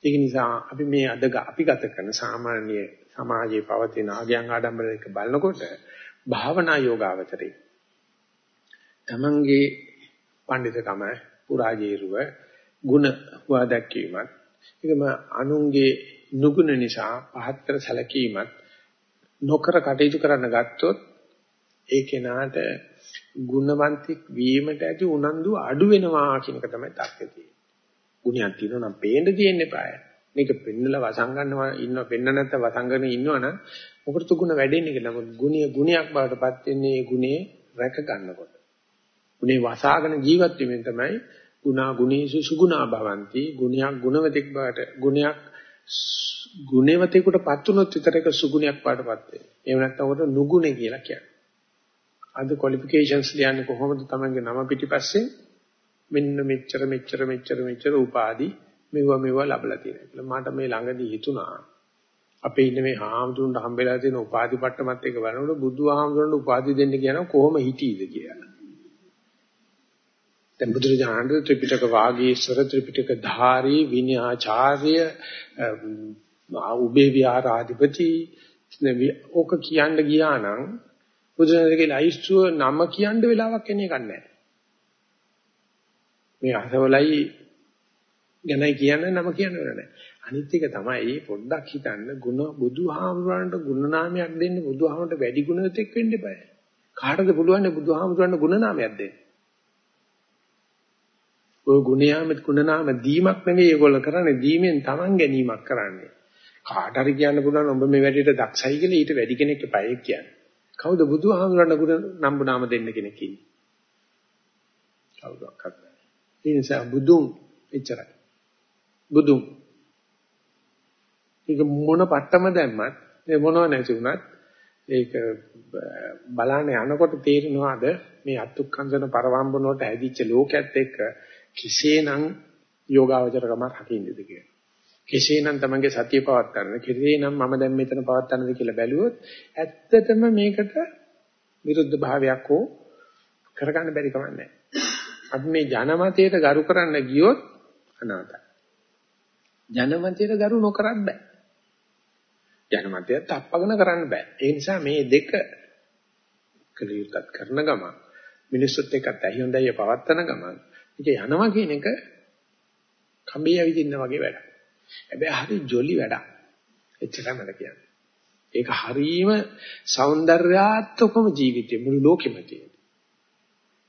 ඒක නිසා අපි මේ අද අපි ගත කරන සාමාන්‍ය සමාජයේ පවතින ආගයන් ආඩම්බර එක බලනකොට භාවනා යෝගාවචරේ තමන්ගේ පඬිතුකම පුරාජීරුව ಗುಣ හුවා දැක්වීමත් ඒකම අනුන්ගේ නුගුණ නිසා පහත් කර සැලකීමත් නොකර කටයුතු කරන්න ගත්තොත් ඒ කෙනාට ගුණවන්තික් වීමට ඇති උනන්දු අඩු වෙනවා කියන එක තමයි තර්කය තියෙන්නේ. ගුණයක් තියෙනවා නම් පේන්න තියෙන්නේ පාය. මේක පෙන්නලා වසංගන්නවා ඉන්න පෙන්න නැත්නම් වසංගන ඉන්නවනම් මොකටද ගුණ වැඩෙන්නේ කියලා. නමුත් ගුණිය ගුණයක් බවටපත් වෙන්නේ ඒ ගුණේ රැක ගන්නකොට. ගුණේ වසාගෙන ජීවත් වීමෙන් තමයි ගුණා ගුණේසු සුගුණා භවಂತಿ. ගුණයක් ගුණවතෙක් බවට ගුණයක් ගුණවතෙකුටපත් වුණොත් විතරක සුගුණයක් බවටපත් වෙන්නේ. එහෙම නැත්නම් උකට නුගුණේ කියලා කියන්නේ. අද ක්වොලිෆිකේෂන්ස් ලියන්නේ කොහොමද? තමන්ගේ නම පිටිපස්සේ මෙන්න මෙච්චර මෙච්චර මෙච්චර මෙච්චර උපාදි මෙව මෙව ලැබලා තියෙනවා කියලා. මට මේ ළඟදී හිතුණා. අපේ ඉන්න මේ හාමුදුරන්ට හම්බෙලා තියෙන උපාදි පට්ටමත් එක බලනකොට බුදුහාමුදුරන්ට උපාදි දෙන්න කියන කොහොම හිටීද කියලා. දැන් බුදුරජාණන් ත්‍රිපිටක වාගීශ්වර ත්‍රිපිටක ධාරී විනයාචාර්ය උබේ විහාරාධිපති ඕක කියන්න ගියා නම් බුදුරජාණන්ගේ ලයිස්තුව නම කියන්න වෙලාවක් එන්නේ නැහැ. මේ අසවලයි ගැනයි කියන්න නම කියන්න වෙලා නැහැ. අනිත් එක තමයි පොඩ්ඩක් හිතන්න ಗುಣ බුදුහාමුදුරන්ට ගුණ නාමයක් දෙන්න බුදුහාමුදුරන්ට වැඩි ගුණයක් වෙන්න eBay. කාටද පුළුවන් බුදුහාමුදුරන්ට ගුණ නාමයක් දෙන්න? ඔය ගුණයාම ගුණනාම දීමක් නෙවෙයි ඒගොල්ලෝ කරන්නේ දීමෙන් Taman ගැනීමක් කරන්නේ. කාට හරි කියන්න පුළුවන් ඔබ මේ වැඩේට දක්ෂයි කියලා ඊට වැඩි කෙනෙක් එපා කියන්නේ. කවුද බුදුහාමුදුරන්ට ගුණ නම්බු නාම දෙන්න කෙනෙක් ඉන්නේ? කවුදක්වත් නැහැ. ඒ නිසා බුදුන් එච්චරයි. බුදුන්. ඒක මොන පට්ටම දැම්මත් මේ මොනව නැති වුණත් ඒක බලන්න යනකොට තේරෙනවාද මේ අත්ුක්කංශන පරවම්බන වලට ඇදිච්ච ලෝකයේත් එක්ක කෙසේනම් යෝගාවචරකම රකින්නද කියලා. කෙසේනම් තමන්ගේ සතිය පවත් ගන්න. කෙසේනම් මම දැන් මෙතන පවත් ගන්නද කියලා බැලුවොත් ඇත්තටම මේකට විරුද්ධ භාවයක් හෝ කරගන්න බැරි කමක් නැහැ. අපි මේ ජනමතයට ගරු කරන්න ගියොත් අනාතයි. ජනමතයට ගරු නොකරත් බෑ. ජනමතය තප්පගෙන කරන්න බෑ. ඒ නිසා මේ දෙක කලියුත්ත් කරන ගම මිනිස්සුත් එක්කත් ඇහි හොඳයි පවත්තන ගමන් ඒක යනවා කියන එක කම්බේ ඇවිදින්න වගේ වැඩක්. හැබැයි හරි ජොලි වැඩක්. එච්චරම නේද කියන්නේ. ඒක හරීම సౌందర్యාත්මකම ජීවිතේ මුළු ලෝකෙම තියෙන.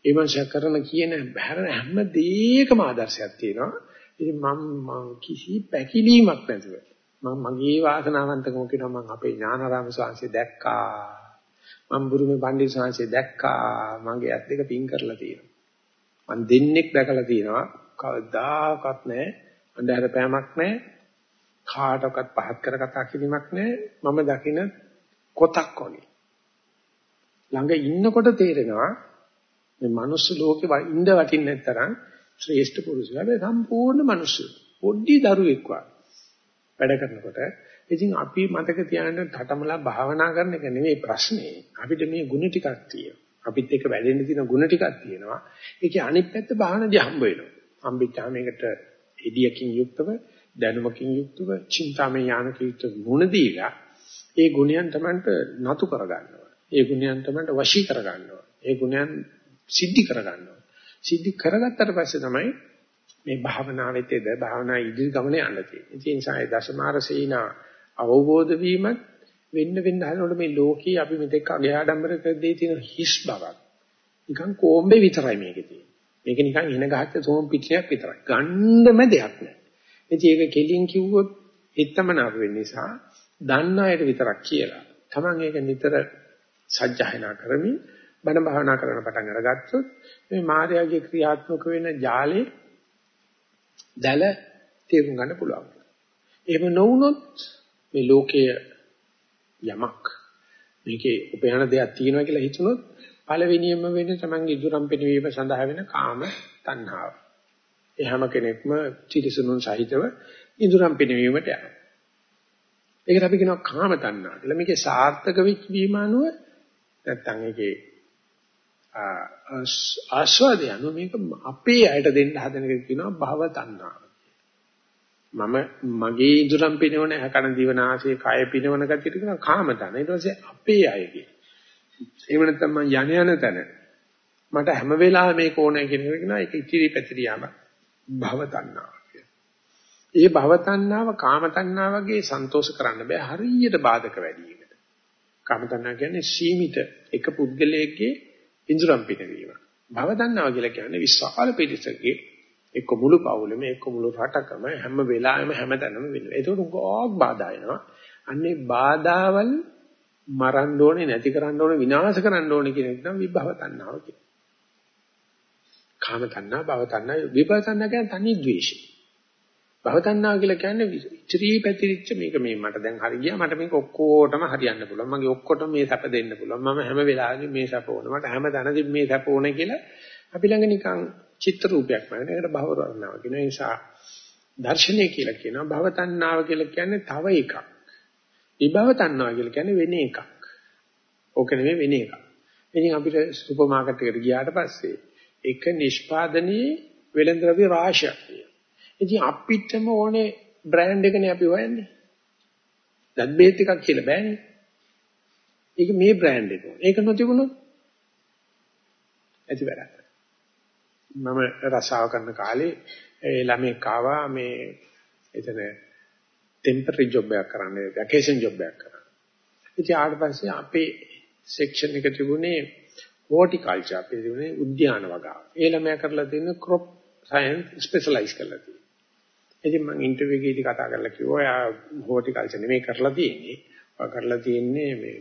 ඒ මනුෂයා කරන කියන හැම දෙයකම ආදර්ශයක් තියෙනවා. ඉතින් මම මම කිසි පැකිලීමක් නැතුව මම මගේ වාසනාවන්තකම කියනවා මම අපේ ඥානාරාම ස්වාමීන් දැක්කා. මම බුරුමේ පණ්ඩිත ස්වාමීන් දැක්කා. මගේ ඇස් දෙක පින් කරලා තියෙනවා. මම දෙන්නෙක් දැකලා තියෙනවා. කවදාකවත් නැහැ අන්ධහර පෑමක් නැහැ කාටවත් පහත් කර කතා කිරීමක් නැහැ මම දකින කොතක් වගේ. ළඟ ඉන්නකොට තේරෙනවා මේ මනුස්ස ලෝකේ ඉඳ වටින්නේ නැතරම් ශ්‍රේෂ්ඨ පුරුෂයා හැබැයි සම්පූර්ණ මිනිස්සු. පොඩි දරුවෙක් වගේ වැඩ කරනකොට. ඉතින් අපි මතක තියාගන්න තටමලා භාවනා කරන එක නෙමෙයි ප්‍රශ්නේ. අපිට මේ ගුණ ටිකක් තියෙනවා. අපිත් එක්ක වැඩෙන්න තියෙන ಗುಣ ටිකක් තියෙනවා. ඒකේ අනිත් පැත්ත බාහනදී හම්බ වෙනවා. හම්බෙච්චාම මේකට එදියකින් යුක්තව, දැනුමකින් යුක්තව, චින්තාමය ඥානකින් යුක්තව ගුණ දීලා ඒ ගුණයන් Tamanට නතු කරගන්නවා. ඒ ගුණයන් Tamanට වශී කරගන්නවා. ඒ ගුණයන් සිද්ධි කරගන්නවා. සිද්ධි කරගත්තට පස්සේ තමයි මේ භාවනාවෙතේද භාවනා ඉදිරි ගමන යන්න තියෙන්නේ. ඒ නිසා ඒ දශමාර සීනා අවබෝධ වීමත් වෙන්න වෙන්න හදනකොට මේ ලෝකේ අපි මෙතෙක් අගය ආඩම්බර කර දෙයි තියෙන හිස් බවක් නිකන් කොම්බේ විතරයි මේකේ තියෙන්නේ. මේක නිකන් ඉන ගහච්ච සෝම් පිටියක් විතරයි. ගණ්ඩම දෙයක් නෑ. ඉතින් ඒක කෙලින් කිව්වොත් හිතමනාප වෙන්න නිසා දන්න අයට විතරක් කියලා. Taman ඒක නිතර සජ්ජායනා කරමින් බණ භාවනා කරන පටන් අරගත්තොත් මේ මායාවේ ක්‍රියාත්මක වෙන ජාලේ දැල තේරුම් ගන්න පුළුවන්. එහෙම නොවුනොත් මේ ලෝකයේ යමක් මේකේ උපයන දෙයක් තියෙනවා කියලා හිතුනොත් පළවෙනියෙන්ම වෙන්නේ තමන්ගේ ඉදුරම් පිනවීම සඳහා වෙන කාම තණ්හාව. ඒ හැම කෙනෙක්ම ත්‍රිසනුන් සහිතව ඉදුරම් පිනවීමට යනවා. ඒකට අපි කියනවා කාම තණ්හා කියලා. මේකේ සාර්ථක වෙච්ච වීම අනුව නැත්තම් ඒකේ ආස්වාදය අනුව මේක අපේ අයට දෙන්න හදන එක කියනවා භව තණ්හාව. මම මගේ ඉදurang පිනවන හැකන දිවනාසයේ කය පිනවන ගතියට කියනවා කාම තණ්හ. ඊට පස්සේ අපේ අයගේ. එහෙම නැත්නම් මම යණ යන තැන මට හැම වෙලාවෙම මේක ඕනේ කියන එක කියනවා ඒක ඉතිරි පැතිරියාම භව තණ්හාව. ඒ භව තණ්හාව කාම තණ්හාව වගේ සන්තෝෂ කරන්න බෑ හරියට බාධක වැඩි එකට. කාම තණ්හාව කියන්නේ සීමිත එක පුද්ගලයෙක්ගේ ඉන්ද්‍රම් පිනවීම. භව තණ්හාව කියලා කියන්නේ විශාල පිරිසකගේ එක්ක මුළු පවුලෙම එක්ක මුළු රටකම හැම වෙලාවෙම හැමතැනම වෙනවා. ඒක උගෝක් බාධා එනවා. අන්නේ බාධාවල් මරන්න ඕනේ නැති කරන්න ඕනේ විනාශ කරන්න ඕනේ කියන එක නම් විභව තණ්හාව කියන්නේ. කාම තණ්හා භව තණ්හා විභව තණ්හා කියන්නේ තනි ද්වේෂය. භවතණ්ණා කියලා කියන්නේ ඉතිරි පැතිරිච්ච මේක මේ මට දැන් හරි ගියා මට මේක ඔක්කොටම හරියන්න පුළුවන් මගේ ඔක්කොටම මේ සැප දෙන්න පුළුවන් මම හැම වෙලාවෙම මේ සැප ඕන මට හැම තැනදීම මේ සැප ඕන කියලා අපි ළඟ නිකන් චිත්‍ර රූපයක් වගේ නේද භව රණාව කියන නිසා දර්ශනය කියලා කියනවා. භව තණ්හාව කියලා කියන්නේ තව එකක්. විභව තණ්හාව කියලා කියන්නේ වෙන එකක්. ඕක නෙමෙයි වෙන එකක්. ඉතින් අපිට සුපර් මාකට් එකට ගියාට පස්සේ එක නිෂ්පාදනයේ වෙළඳ රාශියක් තියෙනවා. ඉතින් අපිටම ඕනේ බ්‍රෑන්ඩ් එකනේ අපි හොයන්නේ. දත් බේත් එකක් කියලා බෑනේ. ඒක මේ බ්‍රෑන්ඩ් එක ඕනේ. ඒක නොතිබුණොත් ඇති වැඩක් මම රසාව කරන කාලේ ඒ ළමෙක් ආවා මේ එතන ටෙම්පරරි ජොබ් එකක් කරන්න වැකේෂන් ජොබ් එකක් කරන්න. ඉතින් ආවට පස්සේ අපේ සෙක්ෂන් එක තිබුණේ හෝටිකල්චර් අපේ තිබුණේ උද්‍යාන වගාව. ඒ ළමයා කරලා තියෙන ක්‍රොප් සයන්ස් ස්පෙෂලායිස් කරලා තියෙනවා. ඉතින් මම ඉන්ටර්විව් එකේදී කතා කරලා කිව්වා එයා හෝටිකල්චර් නෙමෙයි කරලා තියෙන්නේ. ඔය කරලා තියෙන්නේ මේ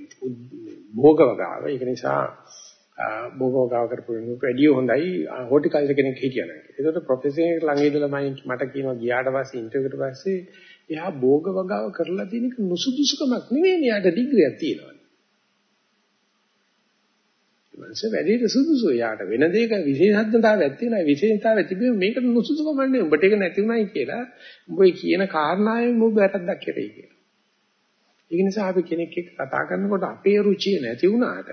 භෝග වගාව. ඒක නිසා භෝග වගාව කරපු කෙනෙක් වැඩි හොඳයි හෝටිකල්චර් කෙනෙක් හිටියා නේද. ඒකට ප්‍රොෆෙසර් කෙනෙක් ළඟ ඉඳලා මම මට කියනවා ගියාට පස්සේ ඉන්ටර්විව් එකට පස්සේ එයා භෝග වගාව කරලා තියෙන එක නුසුදුසුකමක් නෙවෙයි. එයාට ඩිග්‍රියක් තියෙනවා. මනස වැඩේට සුදුසු යාට වෙන දෙයක විශේෂඥතාවයක් තියෙනවා විශේෂතාවය තිබෙන්නේ මේකට නුසුදුසුකම නෙවෙයි උඹට ඒක නැති උනායි කියලා උඹ කියන කාරණාවෙන් උඹ වැරද්දක් කරේ කියලා ඒක නිසා අපි කෙනෙක් එක්ක කතා කරනකොට අපේ රුචිය නැති වුණාට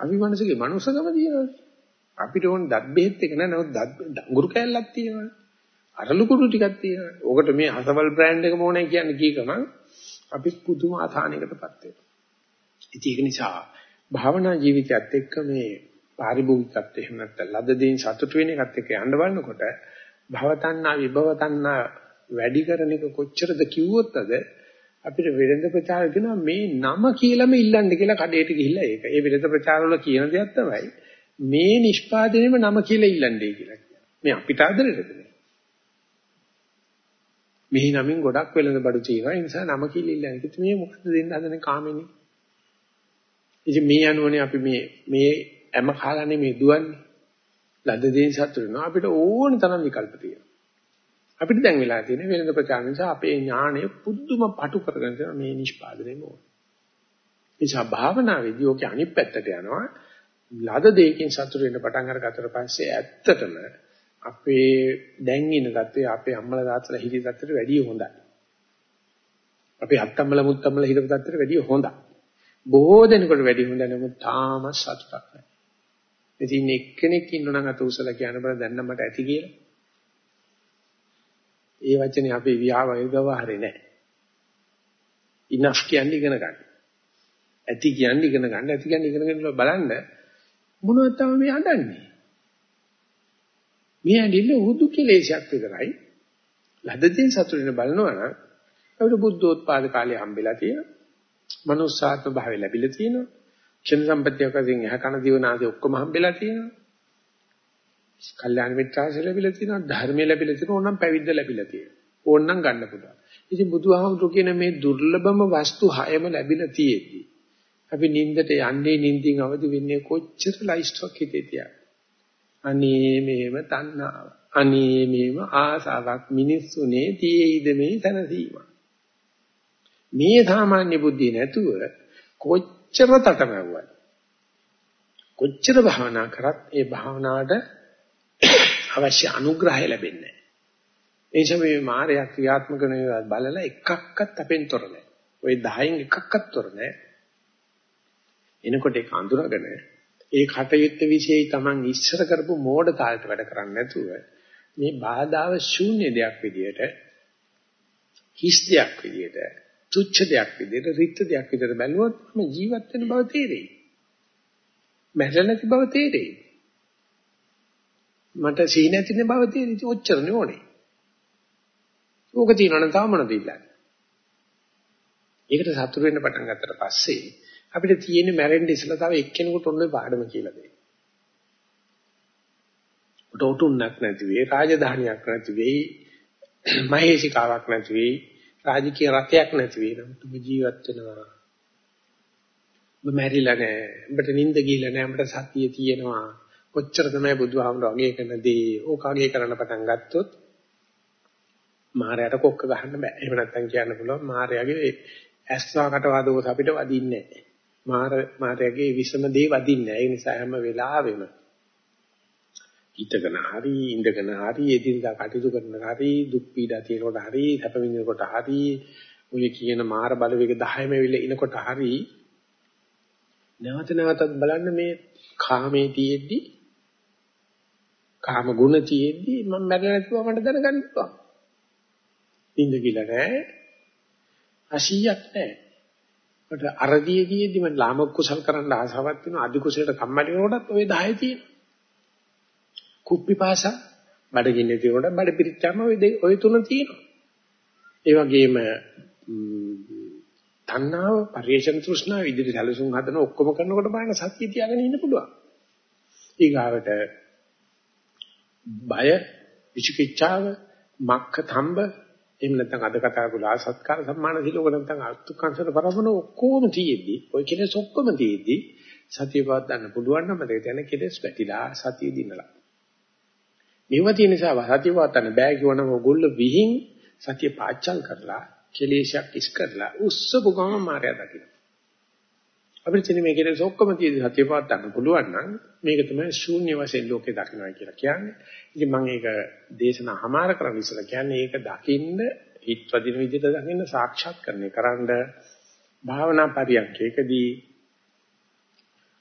අපි මනසගේ මනුස්සකම තියෙනවා අපිට ඕන දත් බෙහෙත් එක නෑ නමුත් දත් අඟුරු කෑල්ලක් තියෙනවා අරලු කුඩු ටිකක් තියෙනවා ඕකට මේ අසවල් බ්‍රෑන්ඩ් එකම ඕනේ කියන්නේ කී ගමන් අපි පුදුම ආසානයකටපත් වෙනවා. ඉතින් ඒක නිසා භාවනා ජීවිතයත් එක්ක මේ පාරිභෝගිකත්වය එහෙම නැත්නම් ලද දෙයින් සතුට වෙන එකත් එක්ක යන්න බලනකොට භවතණ්ණා විභවතණ්ණා වැඩි කරන එක කොච්චරද කිව්වොත් අද අපිට වෙළඳ ප්‍රචාර කරනවා මේ නම කියලාම ඉල්ලන්න කියලා කඩේට ගිහිල්ලා ඒක. ඒ වෙළඳ ප්‍රචාර වල කියන දෙයක් තමයි මේ නිෂ්පාදනයේම නම කියලා ඉල්ලන්නේ කියලා කියනවා. මේ අපිට ආදරෙද මේ. මෙහි නමින් ගොඩක් වෙළඳ බඩු තියෙනවා. ඒ නිසා නම කියලා ඉල්ලන්නේ. ඉතින් මේ මොකද දෙන්න හදන කාමෙනේ. ඉතින් මේ අනුවනේ අපි මේ මේ හැම කාලන්නේ මේ දුවන්නේ. ලද්ද දෙයින් සතුටු වෙනවා. අපිට ඕන තරම් විකල්ප තියෙනවා. අපිට දැන් වෙලා තියෙන්නේ වෙළඳ ප්‍රචාර නිසා අපේ ඥාණය පුදුම පටු කරගෙන තියෙන මේ නිෂ්පාදනයේ මොකද. එනිසා භාවනාවේදී ඔක අනිත් පැත්තට යනවා. ලද දෙයකින් සතුට වෙන පටන් අරගත්තට පස්සේ ඇත්තටම අපේ දැන් ඉන්න තත්ත්වය අපේ අම්මලා තාත්තලා හිටි තත්ත්වයට වැඩිය හොඳයි. අපේ අත්තම්මලා මුත්තම්මලා හිටපු තත්ත්වයට වැඩිය හොඳයි. බොහෝ දෙනෙකුට වැඩිය හොඳ නමුත් තාම සතුටක් නැහැ. ඉතින් එක්කෙනෙක් ඉන්නවනම් අත උසලා කියන බර දැන් නම් මට ඇති කියලා ඒ වචනේ අපේ විහාව ව්‍යවහාරේ නැහැ. ඉනෆ් කියන්නේ ඉගෙන ගන්න. ඇති කියන්නේ ඉගෙන ගන්න. ඇති කියන්නේ ඉගෙන ගන්න බලන්න මොනවද තමයි මේ හදන්නේ. මේ ඇඬිල්ල උදු කෙලේශයක් විතරයි. ලදදෙන් සතුටින් බලනවා නම් අපිට බුද්ධෝත්පාද කාලේ හම්බෙලා තියෙනවා. මනුස්සාත්ම භාවය ලැබිලා තියෙනවා. ක්ෂණ සම්පත්තියක් වශයෙන් එහ කන දිවනාදී ඔක්කොම හම්බෙලා තියෙනවා. කල්යාණ මිත්‍රාශය ලැබිලා තියෙනවා. ධර්මය ලැබිලා තියෙනවා. ඕනම් පැවිද්ද ලැබිලා තියෙනවා. ඕන්නම් ගන්න පුළුවන්. ඉතින් බුදුහාමුදුරු කියන මේ දුර්ලභම වස්තු හයම ලැබිලා තියෙද්දි අපි නින්දට යන්නේ නින්දින් අවදි වෙන්නේ කොච්චර ලයිස්ට්ක් හිතේ තියා. අනේ මේව තණ්හාව. අනේ මේව ආසාවක් මිනිස්සුනේ තියේයිද මේ තනසීම. මේ සාමාන්‍ය බුද්ධිය නැතුව කොච්චර තටමැව්වද කොච්චර භාවනා කරත් ඒ භාවනාවට අවශ්‍ය අනුග්‍රහය ලැබෙන්නේ නැහැ. ඒ නිසා මේ මායя ක්‍රියාත්මක වෙනවා බලලා එකක්වත් අපෙන් තොර නැහැ. ওই 10න් එකක්වත් තොර නැහැ. එනකොට ඒක අඳුරගෙන ඒ කටයුත්ත વિશે තමන් ඉස්සර කරපු මෝඩතාවයට වැඩ කරන්නේ නැතුව මේ බාධාව ශූන්‍ය දෙයක් විදියට හිස් දෙයක් විදියට තුච්ඡ දෙයක් විදියට රිත් දෙයක් විදියට බැලුවොත් මේ ජීවත් වෙන බව තේරෙයි. මැරෙන බව තේරෙයි. මට සීන නැතින බව තේරෙයි. ඔච්චරනේ ඕනේ. ඕක තියෙනවනම් තව මොනවද ඉල්ලන්නේ? ඒකට සතුරු වෙන්න පටන් ගත්තට පස්සේ අපිට තියෙන්නේ මැරෙන්න ඉස්සලා තව එක්කෙනෙකුට ඔන්න පාඩම කියලා දෙන්න. උට උතුම්ක් නැති වෙයි, රාජධානියක් නැති වෙයි, මහේසිකාවක් නැති වෙයි, රාජකීය රටයක් නැති වෙයි. නමුත් ඔබ ජීවත් වෙනවා. ඔබ මැරිලා නැහැ. ඔබට නිින්ද ගිහිල්ලා නැහැ. ඔබට සතිය තියෙනවා. කොච්චර තමයි බුදුහාමුදුරුවෝ අගේ කරන දේ ඕක අගේ කරන්න පටන් ගත්තොත් මාරයට කොක්ක ගහන්න බෑ. එහෙම නැත්නම් කියන්න පුළුවන් මාරයාගේ ඇස්වාකට වදෝස අපිට වදින්නේ නැහැ. මාර මාරයාගේ විසම දේ වදින්නේ නැහැ. ඒ නිසා හැම වෙලාවෙම හිතගෙන හරි ඉඳගෙන හරි එදිනදා කටයුතු කරන හරි දුක් පීඩා තියෙනකොට හරි සැප විඳිනකොට හරි ඔය කියන මාර බලවේග 10ම වෙල ඉනකොට හරි නැවත නැවතත් බලන්න මේ කාමේ තියෙද්දි කාම ගුණ තියෙද්දි මම මැරෙලා නැතුව මට දැනගන්න පුළුවන්. ඉඳ කියලා නෑ. අසියක් නෑ. මට අරදීයේදී මම ලාමක කුසල් කරන්න ආසාවක් තියෙනවා අධි කුසලට කම්මැලි වෙනකොටත් ওই 10 තියෙනවා. කුප්පිපාසා බඩගින්නේ තියෙනකොට බඩ පිරිච්චාම ওই ওই තුන තියෙනවා. ඒ වගේම තණ්හාව, පරිේශන තෘෂ්ණාව, ඉදිරි සැලසුම් හදන ඔක්කොම කරනකොට බලන්න සත්‍ය තියාගෙන ඉන්න පුළුවන්. ඊගාවට බය, විචිකිච්ඡාව, මක්ක තම්බ එහෙම නැත්නම් අද කතා කරලා සත්කාර සම්මාන සිලෝක නැත්නම් අත්ුක්කංශන පරමන ඔක්කොම තියෙද්දි ඔය කෙලෙස් ඔක්කොම තියෙද්දි සතිය පවත් ගන්න පුළුවන් නම් ඒක දැන කෙලෙස් වැටිලා සතිය දිනලා. මේව තියෙන නිසා සතිය පවත් ගන්න බෑ කියවනම් ඔයගොල්ලෝ විහිං සතිය පාච්චල් කරලා කෙලෙසක් ඉස් කරලා උස්සපු ගම මායя දකින්න. අපිට තියෙන මේ කෙලෙස් ඔක්කොම තියෙදි සතිය පවත් ගන්න පුළුවන් නම් මේක තමයි ශූන්‍ය වශයෙන් ලෝකේ දකින්නයි කියලා කියන්නේ. ඉතින් මම ඒක දේශනා හමාර කරන්න ඉස්සලා කියන්නේ ඒක දකින්න හිත වදින විදිහට දකින්න සාක්ෂාත් කරන්නේ කරන්ඩ භාවනා පරියන්කේකදී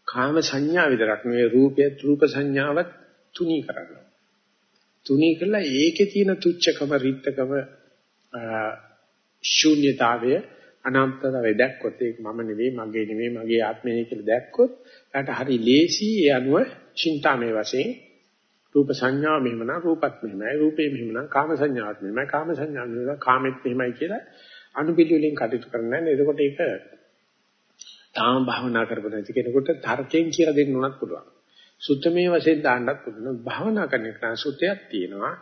කාම සංඥා විතරක් නෙවෙයි රූපය රූප සංඥාවත් තුනී කරනවා. තුනී කළා ඒකේ තියෙන තුච්චකම රිත්තකම ශූන්‍යතාවය අනන්තතාවය දැක්කොත් ඒක මම නෙවෙයි මගේ නෙවෙයි මගේ ආත්මය කියලා දැක්කොත් ඊට හරි ලේසි ඒ අනුව චින්තාමේ වශයෙන් රූප සංඥා මෙහෙමනම් රූපත් මෙහෙමයි රූපේ මෙහෙමනම් කාම සංඥාත් මෙහෙමයි කාම සංඥා මෙහෙමනම් කාමෙත් මෙහෙමයි කියලා අනුපිළිවෙලින් කටයුතු කරන්නේ නැහැ. එතකොට ඒක තාම භාවනා කරපො නැති කෙනෙකුට තර්කයෙන් කියලා දෙන්න උනත් පුළුවන්. සුත්තමේ වශයෙන් දාන්නත් පුළුවන්. භාවනා කරන එක සුත්තයක් තියෙනවා.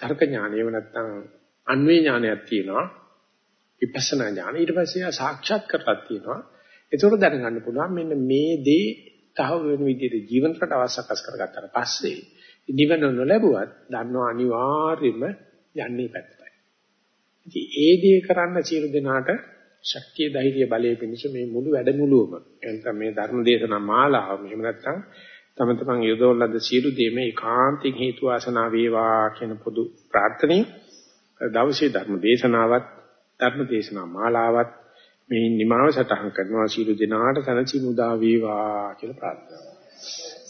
තර්ක ඥානයව නැත්තම් අන්වේ ඥානයක් තියෙනවා. විපස්සනා ඥාන. ඊට පස්සේ සාක්ෂාත් කරලා තියෙනවා. ඒතකොට දැනගන්න පුළුවන් මෙන්න මේ දේ තහවුරු වෙන විදිහට ජීවන රටාව සකස් කරගත්තාට පස්සේ නිවන නොලැබුවත් දන්නවා අනිවාර්යයෙන්ම යන්නේ පැත්තටයි. ඉතින් ඒ දේ කරන්න සියලු දෙනාට ශක්තිය ධෛර්ය බලය පිණිස මේ මුළු වැඩමුළුවම එතන මේ ධර්ම දේශනා මාලාව එහෙම නැත්නම් තම තමන් යොදවලද සියලු දේ මේ ඒකාන්තික හේතු ආසනාව වේවා කියන පොදු ප්‍රාර්ථනාවයි දවසේ ධර්ම දේශනාවත් ධර්ම දේශනා මාලාවත් මේ නිමාව සටහන් කරනවා. සියලු දෙනාට සනසි මුදා වේවා කියලා ප්‍රාර්ථනා කරනවා.